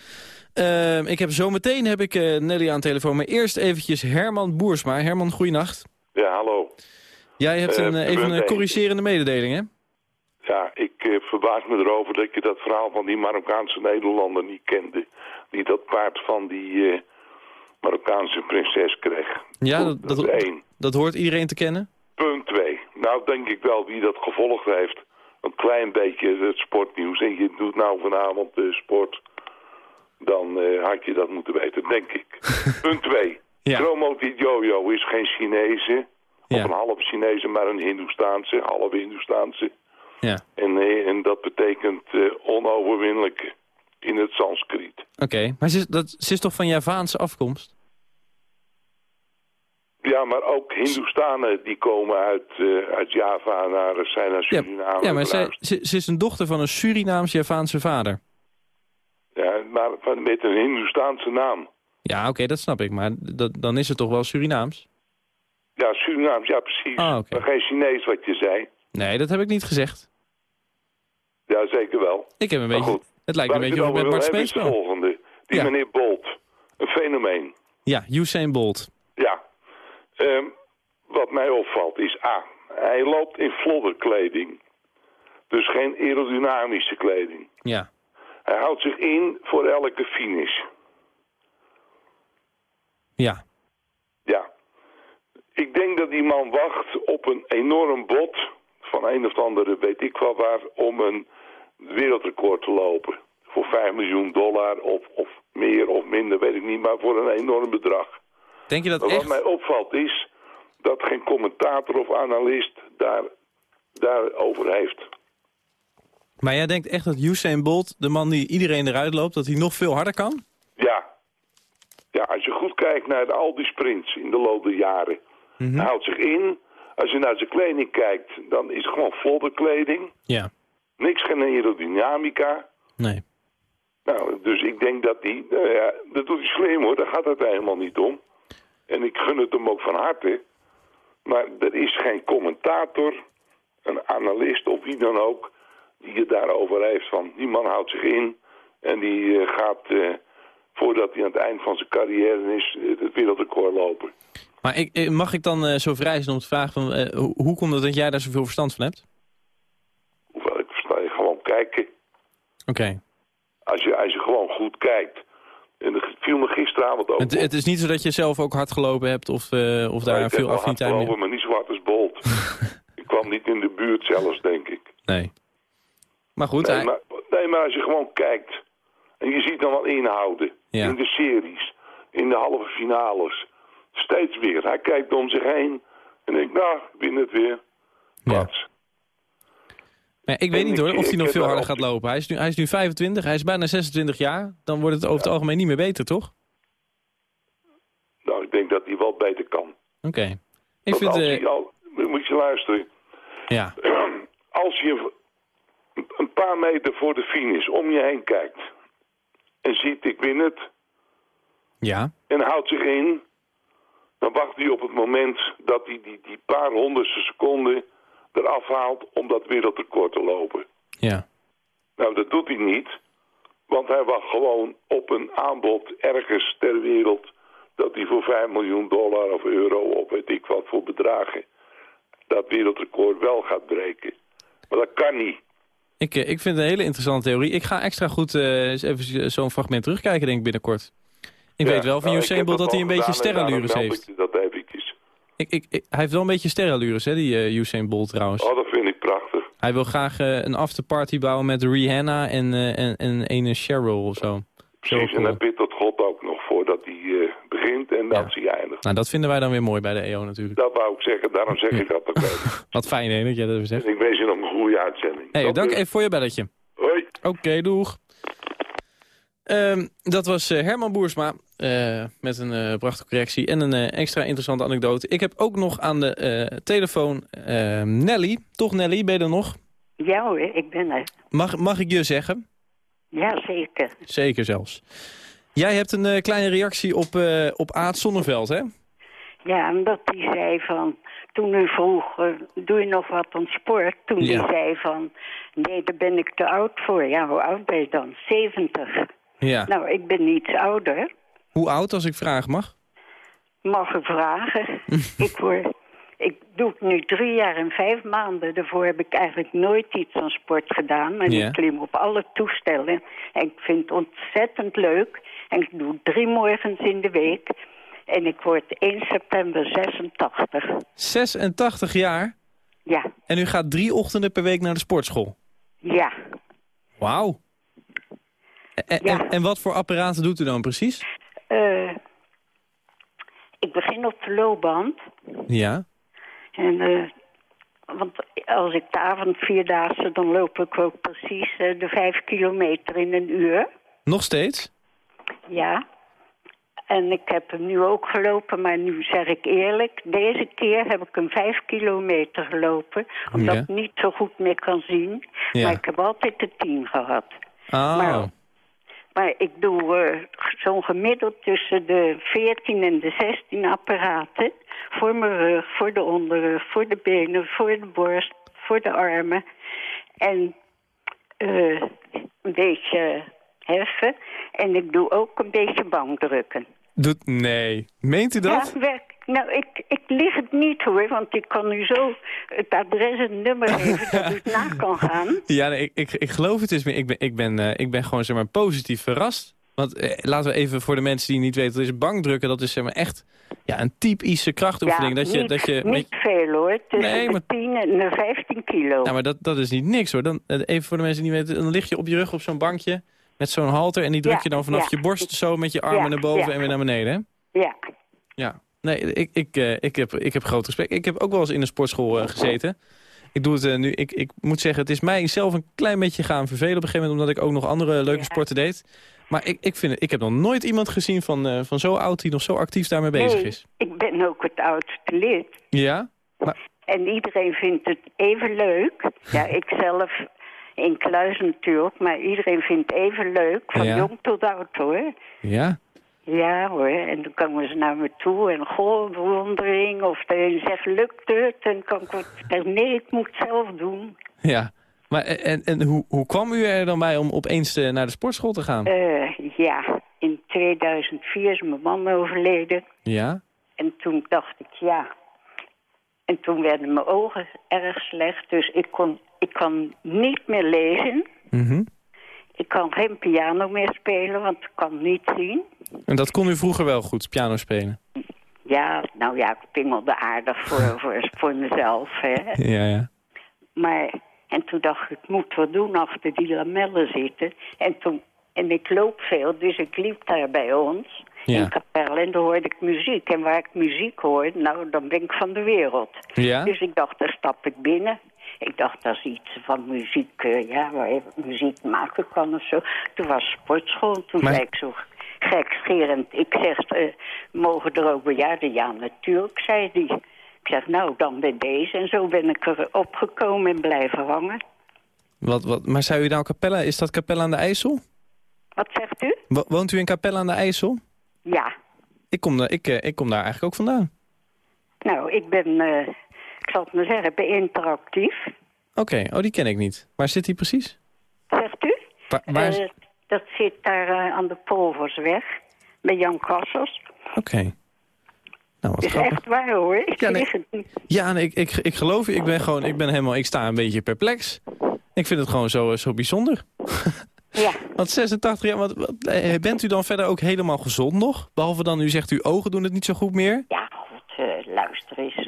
Ik heb zometeen heb ik Nelly aan de telefoon. Maar eerst eventjes Herman Boersma. Herman, goeienacht. Ja, hallo. Jij hebt een, even een corrigerende mededeling, hè? Ja, ik verbaas me erover dat je dat verhaal van die Marokkaanse Nederlander niet kende. Die dat paard van die Marokkaanse prinses kreeg. Ja, dat, dat, is één. dat hoort iedereen te kennen. Punt twee. Nou denk ik wel wie dat gevolgd heeft. Een klein beetje het sportnieuws. En je doet nou vanavond de sport. Dan eh, had je dat moeten weten, denk ik. Punt twee. Ja. Chromo Jojo is geen Chinese. Of Ja. een half Chinese, maar een Hindoestaanse. Half Hindoestaanse. Ja, En, eh, en dat betekent onoverwinnelijk in het Sanskriet. oké. Maar ze is, dat, ze is toch van Javaanse afkomst? Ja, maar ook Hindoestanen die komen uit, eh, uit Java naar, zijn naar Suriname ja maar zij, ze, ze is een dochter van een Surinaams-Javaanse vader. Ja, maar van, met een Hindoestaanse naam. Ja, oké, dat snap ik. Maar dat, dan is het toch wel Surinaams? Ja, Surinaams, ja precies. Ah. Maar geen Chinees wat je zei. Nee, dat heb ik niet gezegd. Ja, zeker wel. Ik heb een Maar beetje... goed, Het lijkt een beetje over met Bart Smeets volgende. Die Ja. meneer Bolt. Een fenomeen. Ja, Usain Bolt. Ehm, wat mij opvalt is A. Hij loopt in flodderkleding. Dus geen aerodynamische kleding. Ja. Hij houdt zich in voor elke finish. Ja. Ja. Ik denk dat die man wacht op een enorm bod van een of andere, weet ik wel waar, om een wereldrecord te lopen. Voor 5 miljoen dollar of, of meer of minder, weet ik niet, maar voor een enorm bedrag. Denk je dat Maar wat echt? mij opvalt is dat geen commentator of analist daar, daarover heeft. Maar jij denkt echt dat Usain Bolt, de man die iedereen eruit loopt, dat hij nog veel harder kan? Ja. Ja, als je goed kijkt naar al die sprints in de loop der jaren. Mhm. Hij houdt zich in. Als je naar zijn kleding kijkt, dan is het gewoon flodderkleding. Ja. Niks geen aerodynamica. Nee. Nou, dus ik denk dat hij, nou ja, dat doet hij slim hoor, daar gaat het helemaal niet om. En ik gun het hem ook van harte. Maar er is geen commentator, een analist of wie dan ook, die het daarover heeft van, die man houdt zich in en die eh, gaat, eh, voordat hij aan het eind van zijn carrière is, het wereldrecord lopen. Maar ik, eh, mag ik dan zo vrij zijn om te vragen, van, hoe, komt het dat jij daar zoveel verstand van hebt? Hoewel ik versta je gewoon kijken. Oké. Als je, als je gewoon goed kijkt. En dat viel me gisteravond ook Het, het is niet zo dat je zelf ook hard gelopen hebt of, eh, of daar ik veel affiniteit hard mee gelopen, maar niet zo hard als Bolt. ik kwam niet in de buurt zelfs, denk ik. Nee. Maar goed, Nee hij- maar, nee, maar als je gewoon kijkt... en je ziet dan wel inhouden... Ja. in de series, in de halve finales... steeds weer. Hij kijkt om zich heen... en denkt, nou, ik win het weer. Ja. Nee, ik weet En niet hoor, of hij nog veel harder op- gaat lopen. Hij is, nu, hij is nu 25, hij is bijna 26 jaar. Dan wordt het over het algemeen niet meer beter, toch? Nou, ik denk dat hij wel beter kan. Oké. Ik vind... als eh, hij al, moet je luisteren... ja, als je een paar meter voor de finish om je heen kijkt... en ziet, ik win het... ja, en houdt zich in... dan wacht hij op het moment dat hij die, die paar honderdste seconden eraf haalt om dat wereldrecord te lopen. ja. Nou, dat doet hij niet, want hij wacht gewoon op een aanbod ergens ter wereld... dat hij voor 5 miljoen dollar of euro of weet ik wat voor bedragen... dat wereldrecord wel gaat breken. Maar dat kan niet. Ik, eh, ik vind het een hele interessante theorie. Ik ga extra goed eh, eens even zo'n fragment terugkijken, denk ik, binnenkort. Ik Ja, weet wel van nou, Usain Bolt dat hij een beetje sterrenlures ik heeft. Dat. Ik, ik, ik- hij heeft wel een beetje sterrenlures, hè, die eh, Usain Bolt trouwens. Oh, dat vind ik prachtig. Hij wil graag eh, een afterparty bouwen met Rihanna en, eh, en, en ene Cheryl of zo. Precies, Zo en cool. daar bidt tot God ook nog voordat hij begint en dat Ja. hij eindigt. Nou, dat vinden wij dan weer mooi bij de EO natuurlijk. Dat wou ik zeggen, daarom zeg ik dat ook. Wat fijn, hè, dat jij dat zegt. En ik wens je nog een goede uitzending. Hey, Dat dank dus. even voor je belletje. Hoi. Oké, doeg. Ehm, dat was eh, Herman Boersma eh, met een eh, prachtige correctie en een extra interessante anekdote. Ik heb ook nog aan de telefoon eh, Nelly. Toch Nelly, ben je er nog? Ja hoor, ik ben er. Mag, mag ik je zeggen? Ja, zeker. Zeker zelfs. Jij hebt een kleine reactie op, op Aad Zonneveld, hè? Ja, omdat hij zei van... Toen u vroeg, doe je nog wat aan sport? Toen Ja. hij zei van... Nee, daar ben ik te oud voor. Ja, hoe oud ben je dan? 70. Ja. Nou, ik ben iets ouder. Hoe oud, als ik vragen mag? Mag ik vragen? ik, word, ik doe het nu drie jaar en vijf maanden. Daarvoor heb ik eigenlijk nooit iets aan sport gedaan. En Ja. ik klim op alle toestellen. En ik vind het ontzettend leuk. En ik doe drie morgens in de week. En ik word 1 september 86. 86 jaar Ja, en u gaat drie ochtenden per week naar de sportschool. ja. Wauw. En, Ja. en, en wat voor apparaten doet u dan precies? Eh, ik begin op de loopband. Ja. En, eh, want als ik de avond vierdaagse, dan loop ik ook precies eh, de vijf kilometer in een uur. Nog steeds? Ja. En ik heb hem nu ook gelopen, maar nu zeg ik eerlijk... deze keer heb ik hem vijf kilometer gelopen... omdat Ja. ik niet zo goed meer kan zien. Ja. Maar ik heb altijd de tien gehad. Oh. Maar- Maar ik doe eh, zo'n gemiddeld tussen de 14 en de 16 apparaten. Voor mijn rug, voor de onderrug, voor de benen, voor de borst, voor de armen. En eh, een beetje heffen. En ik doe ook een beetje bankdrukken. Doet, nee. Meent u dat? Ja, werk. Nou, ik, ik lieg het niet hoor, want ik kan u zo het adres en nummer geven dat u het na kan gaan. Ja, nee, ik, ik, ik geloof het is meer. Ik ben, ik ben, eh, ik ben gewoon zeg maar, positief verrast. Want eh, laten we even voor de mensen die niet weten... dat is bankdrukken, dat is zeg maar, echt ja, een typische krachtoefening. dat je, niet, dat je niet veel hoor, tussen Nee, maar- de 10 en de 15 kilo. Ja, maar dat, dat is niet niks hoor. Dan, eh, even voor de mensen die niet weten, dan lig je op je rug op zo'n bankje met zo'n halter en die druk Ja, je dan vanaf ja. je borst zo met je armen Ja, naar boven en weer naar beneden. Hè? Ja, Ja. Nee, ik, ik, eh, ik, heb, ik heb groot respect. Ik heb ook wel eens in een sportschool eh, gezeten. Ik doe het eh, nu. Ik, ik moet zeggen, het is mij zelf een klein beetje gaan vervelen op een gegeven moment, omdat ik ook nog andere leuke sporten deed. Maar ik, ik, vind het, ik heb nog nooit iemand gezien van, van zo oud die nog zo actief daarmee bezig is. ik ben ook het oudste lid. Ja? En iedereen vindt het even leuk. Ja, ik zelf in kluis natuurlijk, maar iedereen vindt even leuk. Van Ja. jong tot oud hoor. Ja? Ja hoor, en dan komen ze naar me toe en goh, bewondering. Of de een zegt, lukt het? En dan kan ik wat zeggen, nee, ik moet het zelf doen. Ja. Maar en, en hoe, hoe kwam u er dan bij om opeens eh, naar de sportschool te gaan? Eh, ja, in 2004 is mijn man overleden. Ja? En toen dacht ik, ja. En toen werden mijn ogen erg slecht. Dus ik, kon, ik kan niet meer lezen. Mhm. Ik kan geen piano meer spelen, want ik kan niet zien. En dat kon u vroeger wel goed, piano spelen? Ja, nou ja, ik pingelde aardig voor, voor, voor mezelf. Hè. Ja, ja. Maar, en toen dacht ik, ik moet wat doen achter die lamellen zitten. En, toen, en ik loop veel, dus ik liep daar bij ons Ja. in Capelle en dan hoorde ik muziek. En waar ik muziek hoor, nou, dan ben ik van de wereld. Ja? Dus ik dacht, daar stap ik binnen. Ik dacht, dat is iets van muziek, eh, ja, waar je muziek maken kan of zo. Toen was sportschool, toen Maar- zei ik zo gekscherend. Ik zeg, eh, mogen er ook bejaarden? Ja, natuurlijk, zei die. Ik zeg, nou, dan bij deze. En zo ben ik er opgekomen en blijven hangen. Wat, wat, maar zou u nou Capella, is dat Capella aan de IJssel? Wat zegt u? Wo- Woont u in Capella aan de IJssel? Ja. Ik kom, daar- ik, eh, ik kom daar eigenlijk ook vandaan. Nou, ik ben, zal het maar zeggen, bij interactief. Oké, oh die ken ik niet. Waar zit die precies? Zegt u? Waar, Eh, dat zit daar eh, aan de Polversweg. Bij Jan Kassels. Oké. Nou, wat Het is grappig. echt waar hoor. Ik Ja, nee. Ja, nee, ik, ik, ik geloof u. Ik ben gewoon, ik ben helemaal, ik sta een beetje perplex. Ik vind het gewoon zo, eh, zo bijzonder. Ja. Want 86 jaar, wat, wat, bent u dan verder ook helemaal gezond nog? Behalve dan, u zegt uw ogen doen het niet zo goed meer? Ja, goed, eh, luister eens.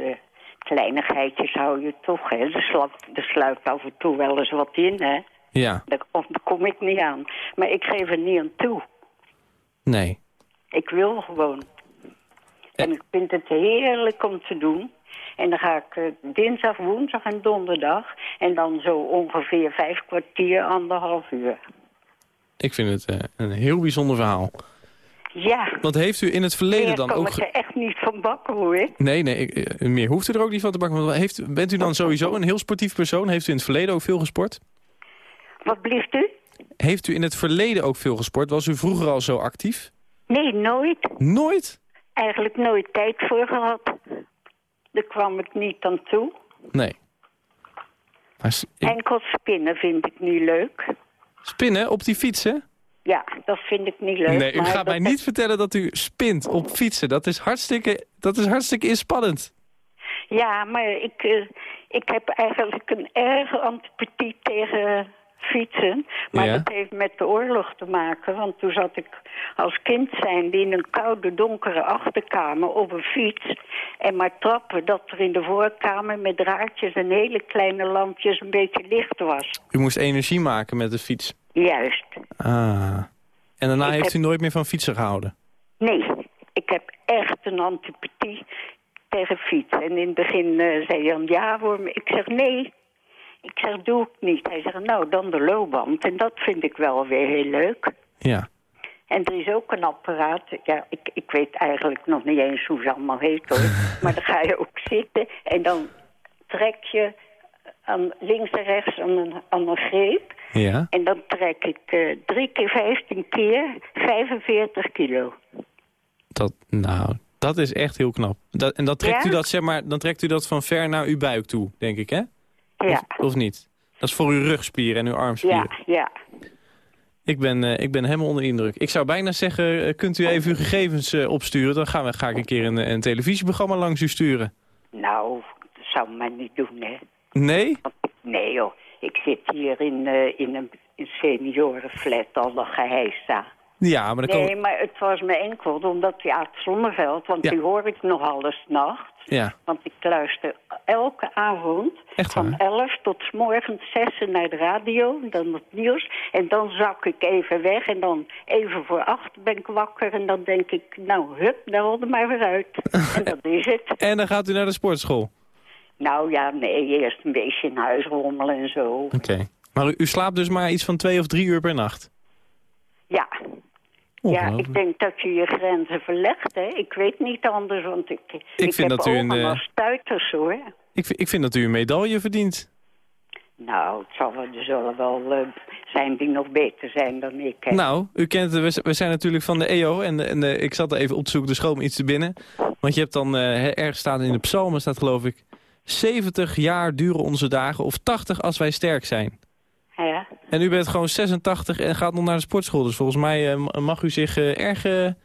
Kleinigheidjes hou je toch, hè. Er, slaapt, er sluipt af en toe wel eens wat in, hè. Ja, Daar, kom- daar kom ik niet aan. Maar ik geef er niet aan toe. nee. Ik wil gewoon. En ik vind het heerlijk om te doen. En dan ga ik eh, dinsdag, woensdag en donderdag. En dan zo ongeveer vijf kwartier, anderhalf uur. Ik vind het eh, een heel bijzonder verhaal. Ja, Want heeft u in het verleden meer dan ook... ik er echt niet van bakken hoor. Nee, nee, ik- eh, meer hoeft u er ook niet van te bakken. Heeft, bent u dan sowieso een heel sportief persoon? Heeft u in het verleden ook veel gesport? Wat blieft u? Heeft u in het verleden ook veel gesport? Was u vroeger al zo actief? Nee, nooit. Nooit? Eigenlijk nooit tijd voor gehad. Daar kwam ik niet aan toe. Nee. Maar ik- Enkel spinnen vind ik niet leuk. spinnen op die fietsen? Ja, dat vind ik niet leuk. Nee, u gaat mij niet vertellen dat u spint op fietsen. Dat is hartstikke, dat is hartstikke inspannend. Ja, maar ik, eh, ik heb eigenlijk een erge antipathie tegen fietsen. Maar Ja. dat heeft met de oorlog te maken. Want toen zat ik als kind zijnde in een koude, donkere achterkamer op een fiets. En maar trappen dat er in de voorkamer met draadjes en hele kleine lampjes een beetje licht was. U moest energie maken met de fiets. Juist. Ah. En daarna Ik heeft heb- u nooit meer van fietsen gehouden? Nee, ik heb echt een antipathie tegen fietsen. En in het begin eh, zei Jan ja hoor, maar ik zeg nee. Ik zeg doe ik niet. Hij zegt nou dan de loopband. En dat vind ik wel weer heel leuk. Ja. En er is ook een apparaat. Ja, ik, ik weet eigenlijk nog niet eens hoe ze allemaal heet hoor. maar dan ga je ook zitten en dan trek je aan links en rechts aan een, aan een greep. Ja? En dan trek ik eh, drie keer vijftien keer 45 kilo. Dat, nou, dat is echt heel knap. Dat, en dat trekt Ja? u dat, zeg maar, dan trekt u dat van ver naar uw buik toe, denk ik, hè? Ja, Of, of niet? Dat is voor uw rugspieren en uw armspieren. ja, ja. Ik, ben, eh, ik ben helemaal onder de indruk. Ik zou bijna zeggen, eh, kunt u even uw gegevens opsturen? Dan gaan we, ga ik een keer een, een televisieprogramma langs u sturen. Nou, dat zou men niet doen, hè. Nee? Nee, joh. Ik zit hier in, eh, in een seniorenflat, alle geheisa. Ja, maar dan Nee, maar het was me enkel omdat die Aad Zonneveld, want Ja. die hoor ik nog alles nacht. Ja, Want ik luister elke avond Echt van waar? 11 tot 's morgens 6 naar de radio, dan het nieuws. En dan zak ik even weg en dan even voor acht ben ik wakker. En dan denk ik, nou, hup, daar rol er maar weer uit. en dat is het. en dan gaat u naar de sportschool. Nou ja, nee, eerst een beetje in huis rommelen en zo. Oké. Maar u, u slaapt dus maar iets van twee of drie uur per nacht? Ja. Ja, ik denk dat je je grenzen verlegt, hè. Ik weet niet anders, want ik, ik, vind heb dat u een, eh, stuiters, hoor. Ik, vind- ik vind dat u een medaille verdient. Nou, het zal er zullen wel eh, zijn die nog beter zijn dan ik. Hè. Nou, u kent, we, we zijn natuurlijk van de EO en, en eh, ik zat er even op te zoeken, de school me iets te binnen. Want je hebt dan ergens staan in de psalmen, staat geloof ik, 70 jaar duren onze dagen of 80 als wij sterk zijn. Ja. En u bent gewoon 86 en gaat nog naar de sportschool. Dus volgens mij eh, ma- mag u zich eh, erg, eh, erg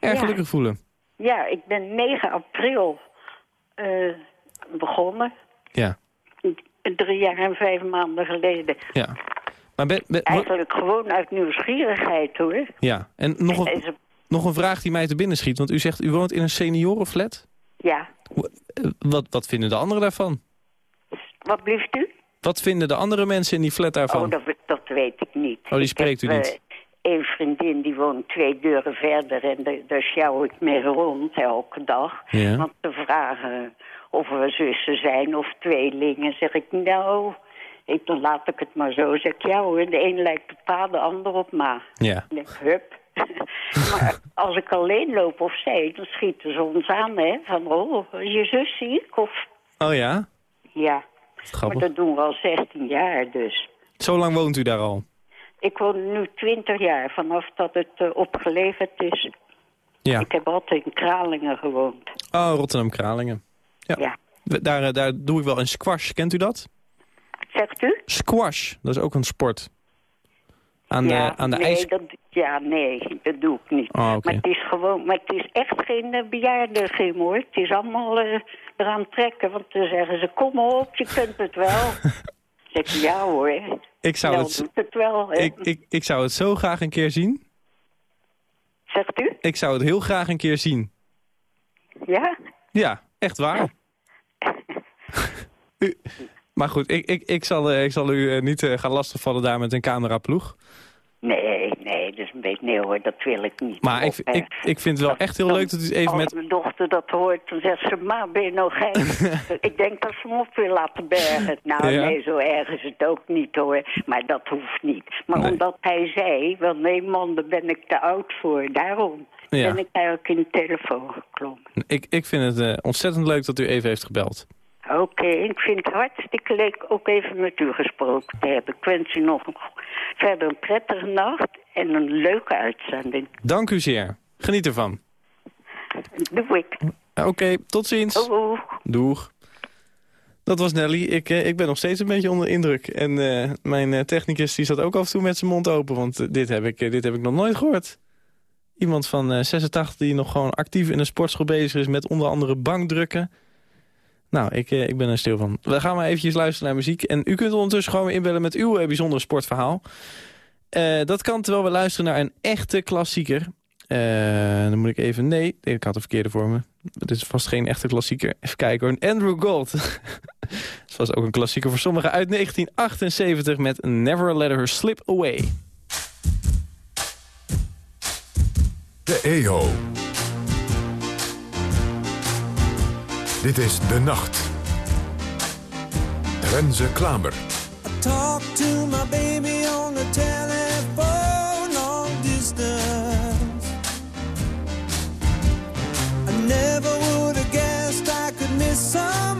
Ja. gelukkig voelen. ja, ik ben 9 april begonnen. Ja, Drie jaar en vijf maanden geleden. ja. Maar ben, ben- Eigenlijk gewoon uit nieuwsgierigheid, hoor. ja, en nog een, nog een vraag die mij te binnen schiet. Want u zegt, u woont in een seniorenflat. ja, Wat, wat vinden de anderen daarvan? wat blieft u? Wat vinden de andere mensen in die flat daarvan? Oh, dat, dat weet ik niet. Oh, die spreekt ik u heb, niet? eh, Een vriendin die woont twee deuren verder en de- daar sjouw ik mee rond elke dag. Ja. Want te vragen of we zussen zijn of tweelingen, zeg ik nou... Ik, dan laat ik het maar zo. Zeg ik, ja hoor, de een lijkt op pa, de ander op ma. Ja. Ik hup. maar als ik alleen loop of zij, dan schieten ze ons aan, hè. Van, oh, is je zus ziek? Of, Oh ja? ja. Maar dat doen we al 16 jaar, dus. Zo lang woont u daar al? Ik woon nu 20 jaar, vanaf dat het eh, opgeleverd is. Ja. Ik heb altijd in Kralingen gewoond. Oh, Rotterdam-Kralingen. Ja. Ja. Daar, eh, daar doe ik wel een squash. Kent u dat? Zegt u? Squash. Dat is ook een sport. Aan de, ja, aan de nee, ijs... dat, ja, nee, dat doe ik niet. Oh. Maar het is gewoon, maar het is echt geen uh, bejaardengym hoor. Het is allemaal eh, eraan trekken, want dan zeggen ze, kom op, je kunt het wel. zeg ik, ja hoor. Ik zou, het, wel. Ik, ik, ik zou het zo graag een keer zien. Zegt u? Ik zou het heel graag een keer zien. Ja? Ja, echt waar. u, maar goed, ik, ik, ik, zal, eh, ik zal u eh, niet eh, gaan lastigvallen daar met een cameraploeg. Nee, nee, dat is een beetje... Nee hoor, dat wil ik niet. Maar ik, ik, ik vind het wel echt heel leuk dat u even Als met... mijn dochter dat hoort, dan zegt ze... Ma, ben je nog gek? ik denk dat ze hem op wil laten bergen. Nou, Ja. nee, zo erg is het ook niet hoor. Maar dat hoeft niet. Maar Nee. omdat hij zei... Wel, nee man, daar ben ik te oud voor. Daarom Ja. ben ik eigenlijk in de telefoon geklommen. Ik, ik vind het ontzettend leuk dat u even heeft gebeld. Oké, ik vind het hartstikke leuk ook even met u gesproken te hebben. Ik wens u nog een, verder een prettige nacht en een leuke uitzending. Dank u zeer. Geniet ervan. Doe ik. Oké, tot ziens. Doeg. Doeg. Dat was Nelly. Ik, eh, ik ben nog steeds een beetje onder de indruk. En eh, mijn eh, technicus die zat ook af en toe met zijn mond open. Want dit, heb ik, dit heb ik nog nooit gehoord. Iemand van eh, 86 die nog gewoon actief in een sportschool bezig is... met onder andere bankdrukken. Nou, ik, eh, ik ben er stil van. We gaan maar eventjes luisteren naar muziek. En u kunt ondertussen gewoon weer inbellen met uw eh, bijzondere sportverhaal. Eh, dat kan terwijl we luisteren naar een echte klassieker. Dan moet ik even... Nee, ik had de verkeerde voor me. Dit is vast geen echte klassieker. Even kijken hoor. Andrew Gold. Dat was ook een klassieker voor sommigen uit 1978 met Never Let Her Slip Away. De EO. Dit is De Nacht. Renze Klamer. Talk to my baby on the telephone long distance. I never would have guessed I could miss someone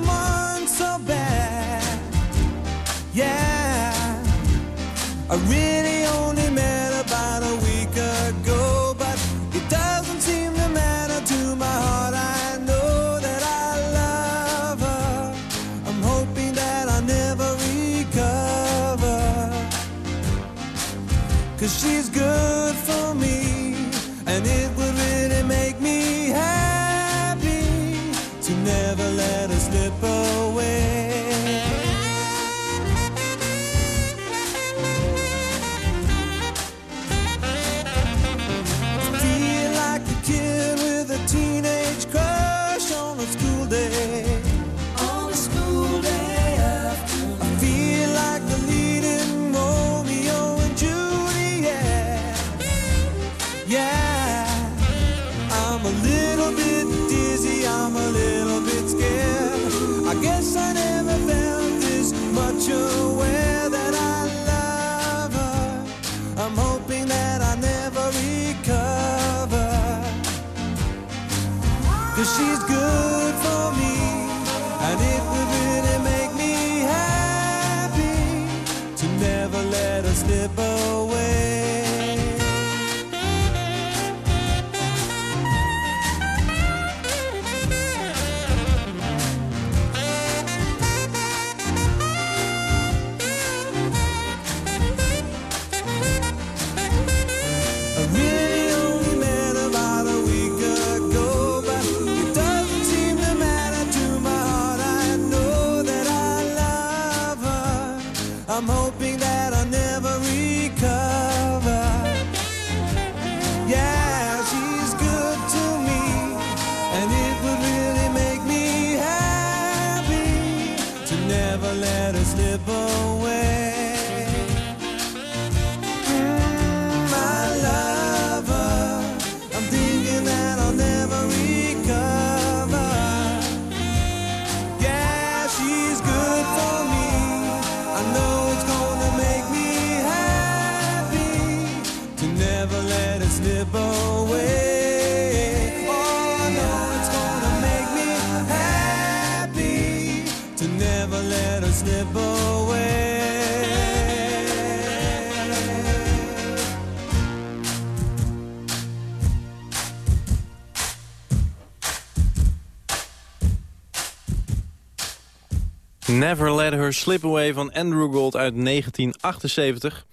Let Her Slip Away van Andrew Gold uit 1978.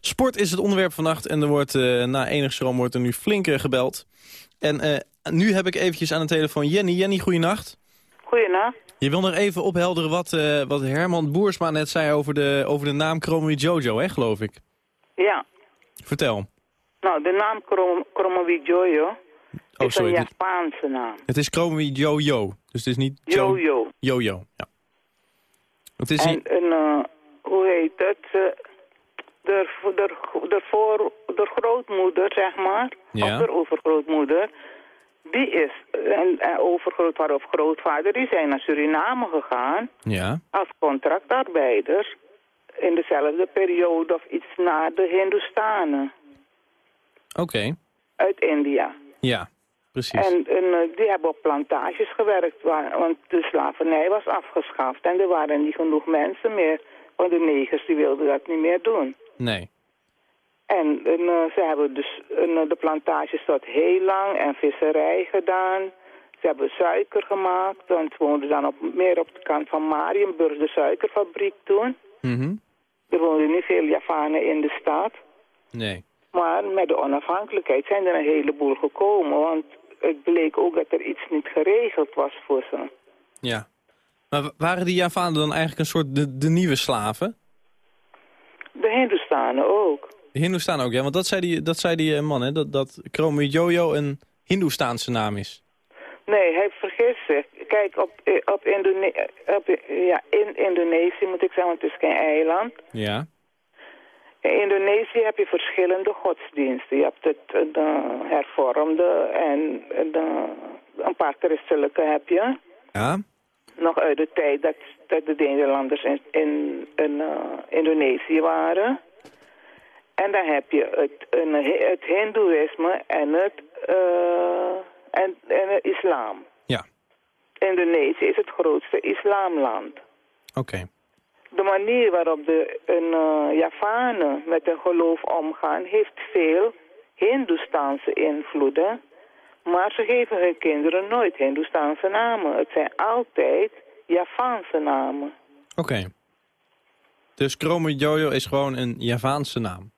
Sport is het onderwerp vannacht en er wordt eh, na enig stroom wordt er nu flink eh, gebeld. En eh, nu heb ik eventjes aan de telefoon Jenny. Jenny, goeienacht. Goeienacht. Je wil nog even ophelderen wat, eh, wat Herman Boersma net zei over de, over de naam Chromy Jojo, hè, geloof ik. Ja, Vertel. nou de naam Kromowi Jojo Oh, is sorry. een Japaanse naam. Het is Chromy Jojo. Dus het is niet Jo- Jojo. Jojo. Ja. Het is En een, eh, hoe heet het? eh, de, de, de, voor, de grootmoeder, zeg maar, Ja. of de overgrootmoeder, die is, en, en overgrootvader of grootvader, die zijn naar Suriname gegaan Ja. als contractarbeider in dezelfde periode of iets na de Hindoestanen Oké. uit India. Ja, precies. En, en eh, die hebben op plantages gewerkt, waar, want de slavernij was afgeschaft en er waren niet genoeg mensen meer. Want de negers die wilden dat niet meer doen. Nee. En, en, eh, ze hebben dus en, eh, de plantages tot heel lang en visserij gedaan. Ze hebben suiker gemaakt, want ze woonden dan op, meer op de kant van Marienburg, de suikerfabriek toen. Mhm. Er woonden niet veel Javanen in de stad. Nee. Maar met de onafhankelijkheid zijn er een heleboel gekomen, want het bleek ook dat er iets niet geregeld was voor ze. Ja. Maar wa- waren die Javanen dan eigenlijk een soort de, de nieuwe slaven? De Hindoestanen ook. De Hindoestaan ook, ja. Want dat zei die, dat zei die eh, man, hè. Dat, dat Chrome Jojo een Hindoestaanse naam is. Nee, hij vergist zich. Kijk, op, eh, op, Indone op eh, ja, in Indonesië moet ik zeggen, want het is geen eiland. Ja. In Indonesië heb je verschillende godsdiensten. Je hebt het eh, de hervormde en de, een paar christelijke heb je. Ja. Nog uit de tijd dat, dat de Nederlanders in, in, in eh, Indonesië waren. En dan heb je het, een, het hindoeïsme en het, eh, en, en het islam. Ja. Indonesië is het grootste islamland. Oké. De manier waarop de een, eh, Javanen met hun geloof omgaan... heeft veel Hindoestaanse invloeden. Maar ze geven hun kinderen nooit Hindoestaanse namen. Het zijn altijd Javaanse namen. Oké. Dus Jojo is gewoon een Javaanse naam.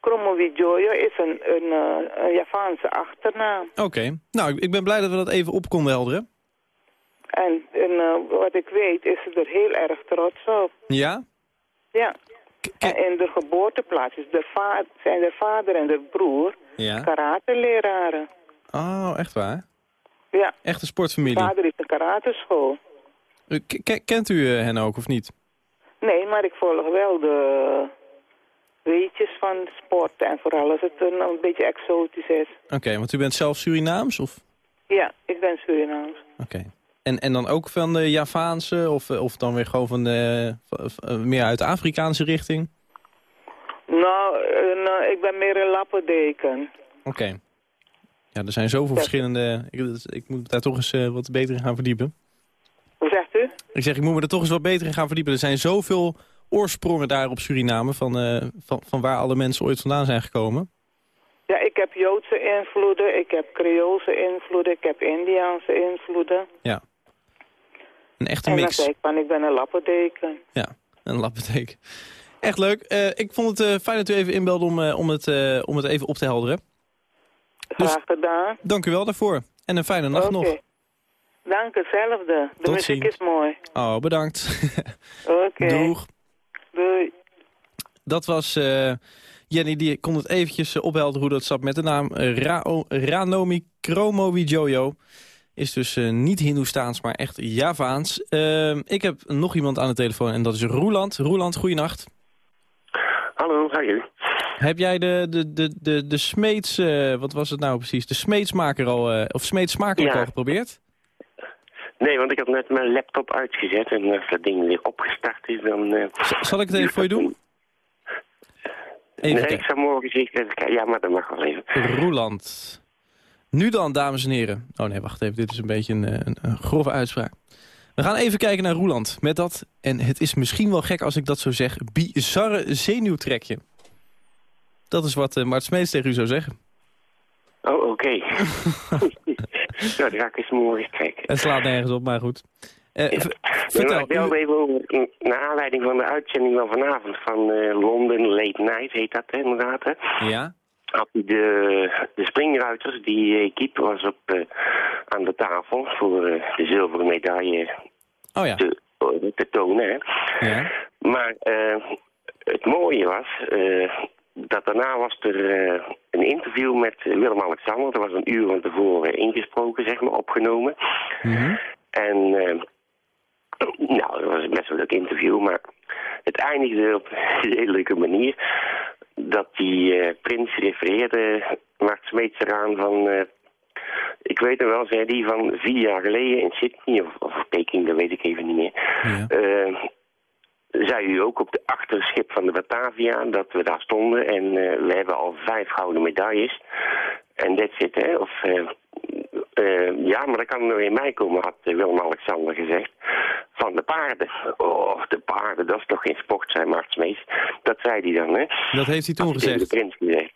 Kromowijoyo is een, een, eh, een Javaanse achternaam. Oké. Nou, ik- ik ben blij dat we dat even op konden helderen. En, en eh, wat ik weet is ze er heel erg trots op. Ja? Ja. En in de geboorteplaats is de va zijn de vader en de broer Ja. karateleraren. Oh, echt waar? Ja. Echte sportfamilie. Vader heeft een karateschool. Eh, k- kent u eh, hen ook, of niet? Nee, maar ik volg wel de weetjes van sport en vooral als het een, een beetje exotisch is. Oké, want u bent zelf Surinaams, of? Ja, ik ben Surinaams. Oké. En, en dan ook van de Javaanse, of, eh, of dan weer gewoon van de, van- van- meer uit de Afrikaanse richting? Nou, eh, ik ben meer een lappendeken. Oké. Ja, er zijn zoveel verschillende... Ik, ik moet daar toch eens eh, wat beter in gaan verdiepen. Hoe zegt u? Ik zeg, ik moet me er toch eens wat beter in gaan verdiepen. Er zijn zoveel oorsprongen daar op Suriname... van, eh, van, van waar alle mensen ooit vandaan zijn gekomen. Ja, ik heb Joodse invloeden, ik heb Creoolse invloeden, ik heb Indiaanse invloeden. Ja. Een echte en mix. zeg ik ben een lappendeken. Ja, een lappenteek. Echt leuk. Eh, ik vond het eh, fijn dat u even inbelde om, eh, om, het, om het even op te helderen. Graag gedaan. Dank u wel daarvoor. En een fijne nacht nog. Dank, hetzelfde. De Tot muziek ziens. is mooi. Oh, bedankt. Oké. Doeg. Doei. Dat was Jenny, die kon het eventjes ophelderen hoe dat zat met de naam Rao, Ranomi Kromowidjojo. Is dus eh, niet Hindoestaans, maar echt Javaans. Eh, ik heb nog iemand aan de telefoon en dat is Roeland. Roeland, goeienacht. Hallo, hi. Heb jij de, de, de, de, de smeets, eh, wat was het nou precies, de smeetsmaker al, eh, of smeetsmaker ook Ja. al geprobeerd? Nee, want ik heb net mijn laptop uitgezet en als dat ding weer opgestart is, dan... Zal ik het even voor je doen? Even nee, kijken. ik zou morgen eens even kijken. Ja, maar dat mag wel even. Roeland. Nu dan, dames en heren. Oh nee, wacht even. Dit is een beetje een, eh, een, een grove uitspraak. We gaan even kijken naar Roeland. Met dat, en het is misschien wel gek als ik dat zo zeg, bizarre zenuwtrekje. Dat is wat eh, Mart Smeets tegen u zou zeggen. Oh, oké. nou, dan ga ik eens morgen kijken. Het slaat nergens op, maar goed. Ja, vertel, ik belde even naar aanleiding van de uitzending van vanavond van eh London Late Night, heet dat hè, inderdaad. Hè? Ja? Had hij de, de springruiters, die equipe was op, eh, aan de tafel voor eh, de zilveren medaille Oh ja. te, te tonen. Hè? Ja. Maar eh, het mooie was, eh, dat daarna was er eh, een interview met Willem-Alexander. Dat was een uur van tevoren ingesproken, zeg maar, opgenomen. Mhm. En eh, nou, dat was best wel een leuk interview, maar het eindigde op een hele leuke manier. Dat die eh, prins refereerde, Mart Smeets eraan van... eh, ik weet nog wel, zei die van vier jaar geleden in Sydney, of, of Peking, dat weet ik even niet meer. Eh, zei u ook op de achterschip van de Batavia dat we daar stonden en we hebben al vijf gouden medailles. En that's it, hè. Of, eh, ja, maar dat kan nog in mij komen, had Willem-Alexander gezegd. Van de paarden. Oh, de paarden, dat is toch geen sport, zei Mart Smees. Dat zei hij dan, hè. Dat heeft hij toen Had gezegd. de prins gezegd.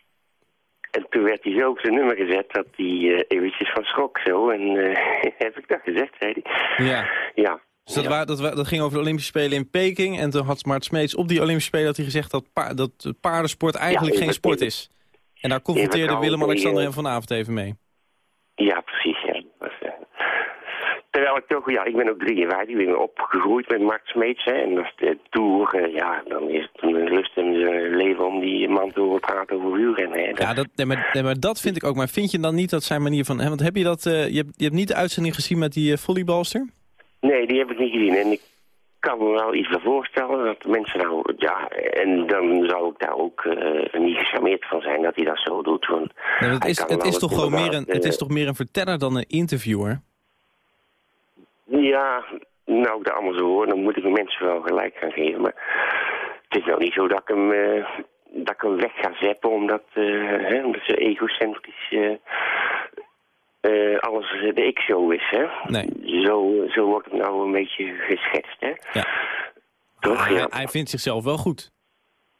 En toen werd hij zo op zijn nummer gezet dat hij eh, eventjes van schrok zo. En eh, heb ik dat gezegd, zei hij. Ja. Ja. Dus dat, dat, dat ging over de Olympische Spelen in Peking. En toen had Mart Smeets op die Olympische Spelen had hij gezegd dat, pa- dat paardensport eigenlijk Ja, geen sport is. En daar confronteerde Willem-Alexander hem vanavond even mee. Ja, precies. Ja. Dat eh, Terwijl ik toch, ja, ik ben ook 53, ik ben opgegroeid met Mart Smeets. Hè, en als de Tour, eh, ja, dan is het een lust in zijn leven om die man te horen praten over wielrennen. Hè. Dat- Ja, dat, nee, maar, nee, maar dat vind ik ook. Maar vind je dan niet dat zijn manier van... Hè, want heb je dat... eh, je, hebt, je hebt niet de uitzending gezien met die volleybalster? Nee, die heb ik niet gezien. En ik kan me wel iets voorstellen dat mensen nou, ja, en dan zou ik daar ook eh, niet gecharmeerd van zijn dat hij dat zo doet. Want het is, kan het wel is toch gewoon meer een, inderdaad, het is eh, toch meer een verteller dan een interviewer? Ja, nou, ik dat allemaal zo hoor, dan moet ik de mensen wel gelijk gaan geven. Maar het is nou niet zo dat ik hem, eh, dat ik hem weg ga zeppen omdat, hè, omdat ze egocentrisch eh, alles de ik-show is. Hè? Nee. Zo, zo wordt het nou een beetje geschetst. Hè? Ja. Toch? Hij, Ja. hij vindt zichzelf wel goed.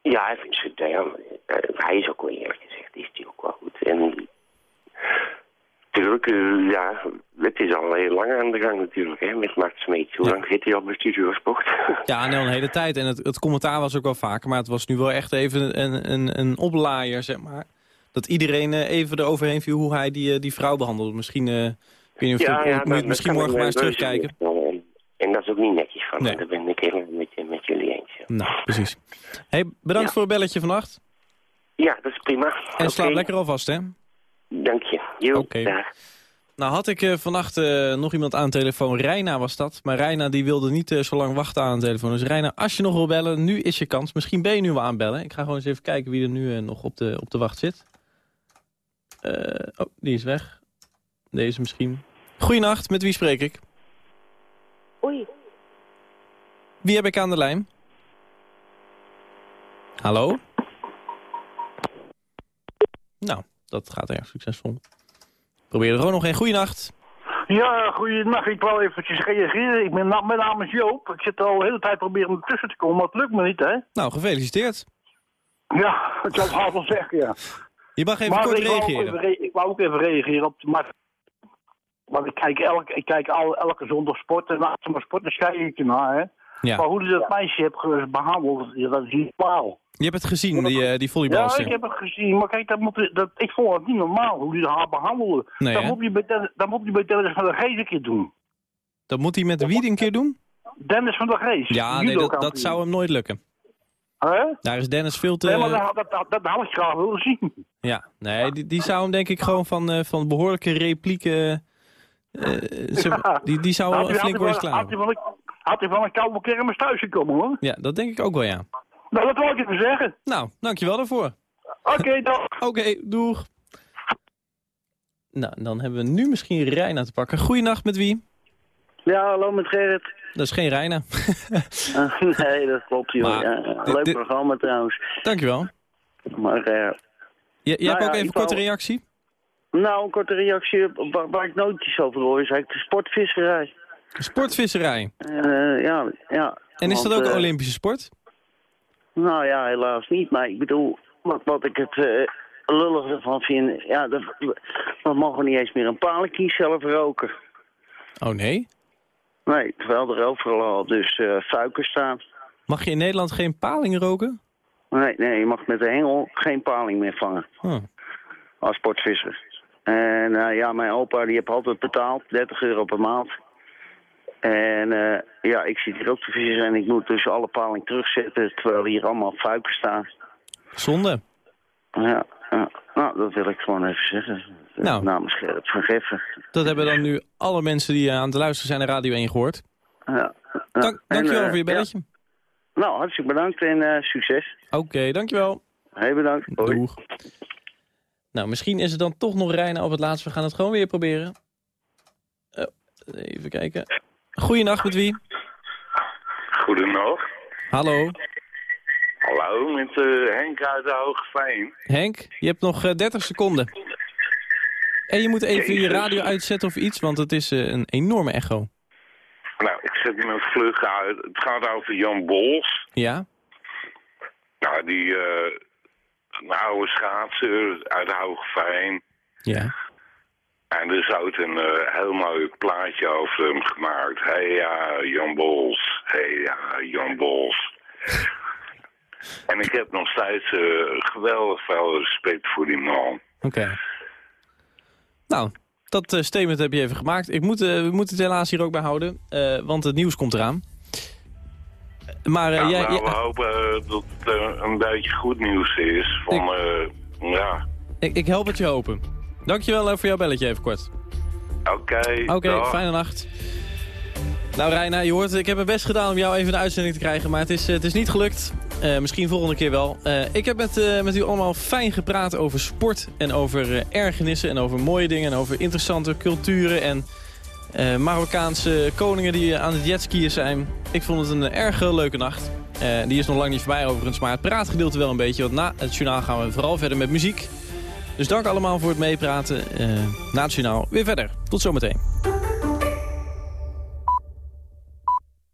Ja, hij vindt het, ja, eh, hij is ook wel eerlijk gezegd, is hij ook wel goed. En natuurlijk, eh, ja, het is al heel lang aan de gang natuurlijk, hè, met Mart Smeets. Hoe lang zit hij al bij Studio Sport? Ja, nee, een hele tijd. En het, het commentaar was ook wel vaker. Maar het was nu wel echt even een, een, een oplaaier, zeg maar. Dat iedereen eh, even eroverheen viel hoe hij die, eh, die vrouw behandelde. Misschien, eh, weet niet of je- moet misschien morgen maar eens terugkijken. En, dat is ook niet netjes van Nee. Dat ben ik helemaal met, met jullie eens. Ja, Nou, precies. Hey, bedankt voor het belletje vannacht. Ja, dat is prima. En slaap Oké, lekker alvast, hè? Dank je. Oké. Nou had ik eh, vannacht eh, nog iemand aan de telefoon. Reina was dat. Maar Reina die wilde niet eh, zo lang wachten aan de telefoon. Dus Reina, als je nog wil bellen, nu is je kans. Misschien ben je nu wel aan het bellen. Ik ga gewoon eens even kijken wie er nu eh, nog op de, op de wacht zit. Eh, oh, die is weg. Deze misschien. Goeienacht, met wie spreek ik? Oei. Wie heb ik aan de lijn? Hallo? Nou, dat gaat erg succesvol. Probeer er gewoon nog een. Goeienacht. Ja, goeienacht. Ik wou eventjes reageren. Ik ben, mijn naam is Joop. Ik zit al de hele tijd proberen er tussen te komen, maar het lukt me niet, hè? Nou, gefeliciteerd. Ja, ik zal het hard wel zeggen, ja. Je mag even maar kort ik wou, reageren. even ik wou ook even reageren op de maar, Want ik kijk, elk, ik kijk al, elke zondag sport en achter mijn sport, dan kijk ik ernaar, hè. Ja. Maar hoe die dat meisje heeft ge- behandeld, ja, dat is niet normaal. Je hebt het gezien, die, eh, die Ja, volleybalster. ik heb het gezien, maar kijk, dat moet, dat, ik vond het niet normaal hoe die haar behandelde. Nee, dat, moet je bij, dat moet je bij Dennis van der Geest een keer doen. Dat moet hij met wie een keer doen? Dennis van der Geest. Ja, nee, dat zou hem nooit lukken. Hè? Daar is Dennis veel te... Nee, maar dat, dat, dat, dat had ik graag willen zien. Ja, nee, die, die zou hem denk ik gewoon van, eh, van behoorlijke replieken... eh, zeg- die, die zou Had wel flink worden van- Had slaan. hij van een, had hij van een koude kermis thuis gekomen, hoor. Ja, dat denk ik ook wel, ja. Nou, dat wil ik even zeggen. Nou, dankjewel daarvoor. Oké, dan. Oké, doeg. Nou, dan hebben we nu misschien Reina te pakken. Goeienacht, met wie? Ja, hallo met Gerrit. Dat is geen Reina. Nee, dat klopt joh. Maar Ja, dit- leuk dit- programma trouwens. Dankjewel. Maar eh, Je, je Nou hebt ja, ook even een korte wou- reactie? nou, een korte reactie waar, waar ik nooit iets over hoor, is eigenlijk de sportvisserij. Sportvisserij. Eh, ja, ja. En is dat ook een eh, Olympische sport? Nou ja, helaas niet. Maar ik bedoel, wat, wat ik het eh lullig ervan vind, ja, dat, we mogen niet eens meer een palenkies zelf roken. Oh nee? Nee, terwijl er overal al dus eh fuiken staan. Mag je in Nederland geen paling roken? Nee, nee, je mag met de hengel geen paling meer vangen. Huh. als sportvisser. En eh, ja, mijn opa die heeft altijd betaald, 30 euro per maand. En eh, ja, ik zit hier ook te vissen en ik moet dus alle paling terugzetten, terwijl hier allemaal fuiken staan. Zonde. Ja, ja. nou, dat wil ik gewoon even zeggen. Nou. Namens Gerrit van Geffen. Dat hebben dan nu alle mensen die eh, aan het luisteren zijn naar Radio 1 gehoord. Ja. Dank, En, dankjewel eh, voor je belletje. ja. Nou, hartstikke bedankt en eh, succes. Oké, dankjewel. Heel bedankt. Hoi. Doeg. Nou, misschien is het dan toch nog Reina op het laatst. We gaan het gewoon weer proberen. Oh, even kijken. Goeienacht, met wie? Goedenacht. Hallo. Hallo, met eh, Henk uit de Hoogeveen. Henk, je hebt nog eh, 30 seconden. En je moet even je radio uitzetten of iets, want het is eh, een enorme echo. Nou, ik zet hem een vlug uit. Het gaat over Jan Bols. Ja? Nou, die eh, een oude schaatser uit Hoogeveen. Ja. En er is ook een eh, heel mooi plaatje over hem gemaakt. Hé hey, ja, Jan Bols. Hé hey, ja, Jan Bols. En ik heb nog steeds eh, geweldig veel respect voor die man. Oké. Nou, dat eh, statement heb je even gemaakt. Ik moet, eh, we moeten het helaas hier ook bij houden, want het nieuws komt eraan. Maar Nou, jij... nou, jij- we hopen eh, dat het een beetje goed nieuws is. Van, eh, ja, ik, ik help het je hopen. Dankjewel eh, voor jouw belletje even kort. oké. Oké, fijne nacht. Nou Reina, je hoort, ik heb mijn best gedaan om jou even de uitzending te krijgen, maar het is, eh, het is niet gelukt. Eh, misschien volgende keer wel. Eh, ik heb met, met u allemaal fijn gepraat over sport en over ergernissen en over mooie dingen en over interessante culturen en Marokkaanse koningen die aan het jetskiën zijn. Ik vond het een erg leuke nacht. Die is nog lang niet voorbij overigens, maar het praatgedeelte wel een beetje. Want na het journaal gaan we vooral verder met muziek. Dus dank allemaal voor het meepraten. Na het journaal weer verder. Tot zometeen.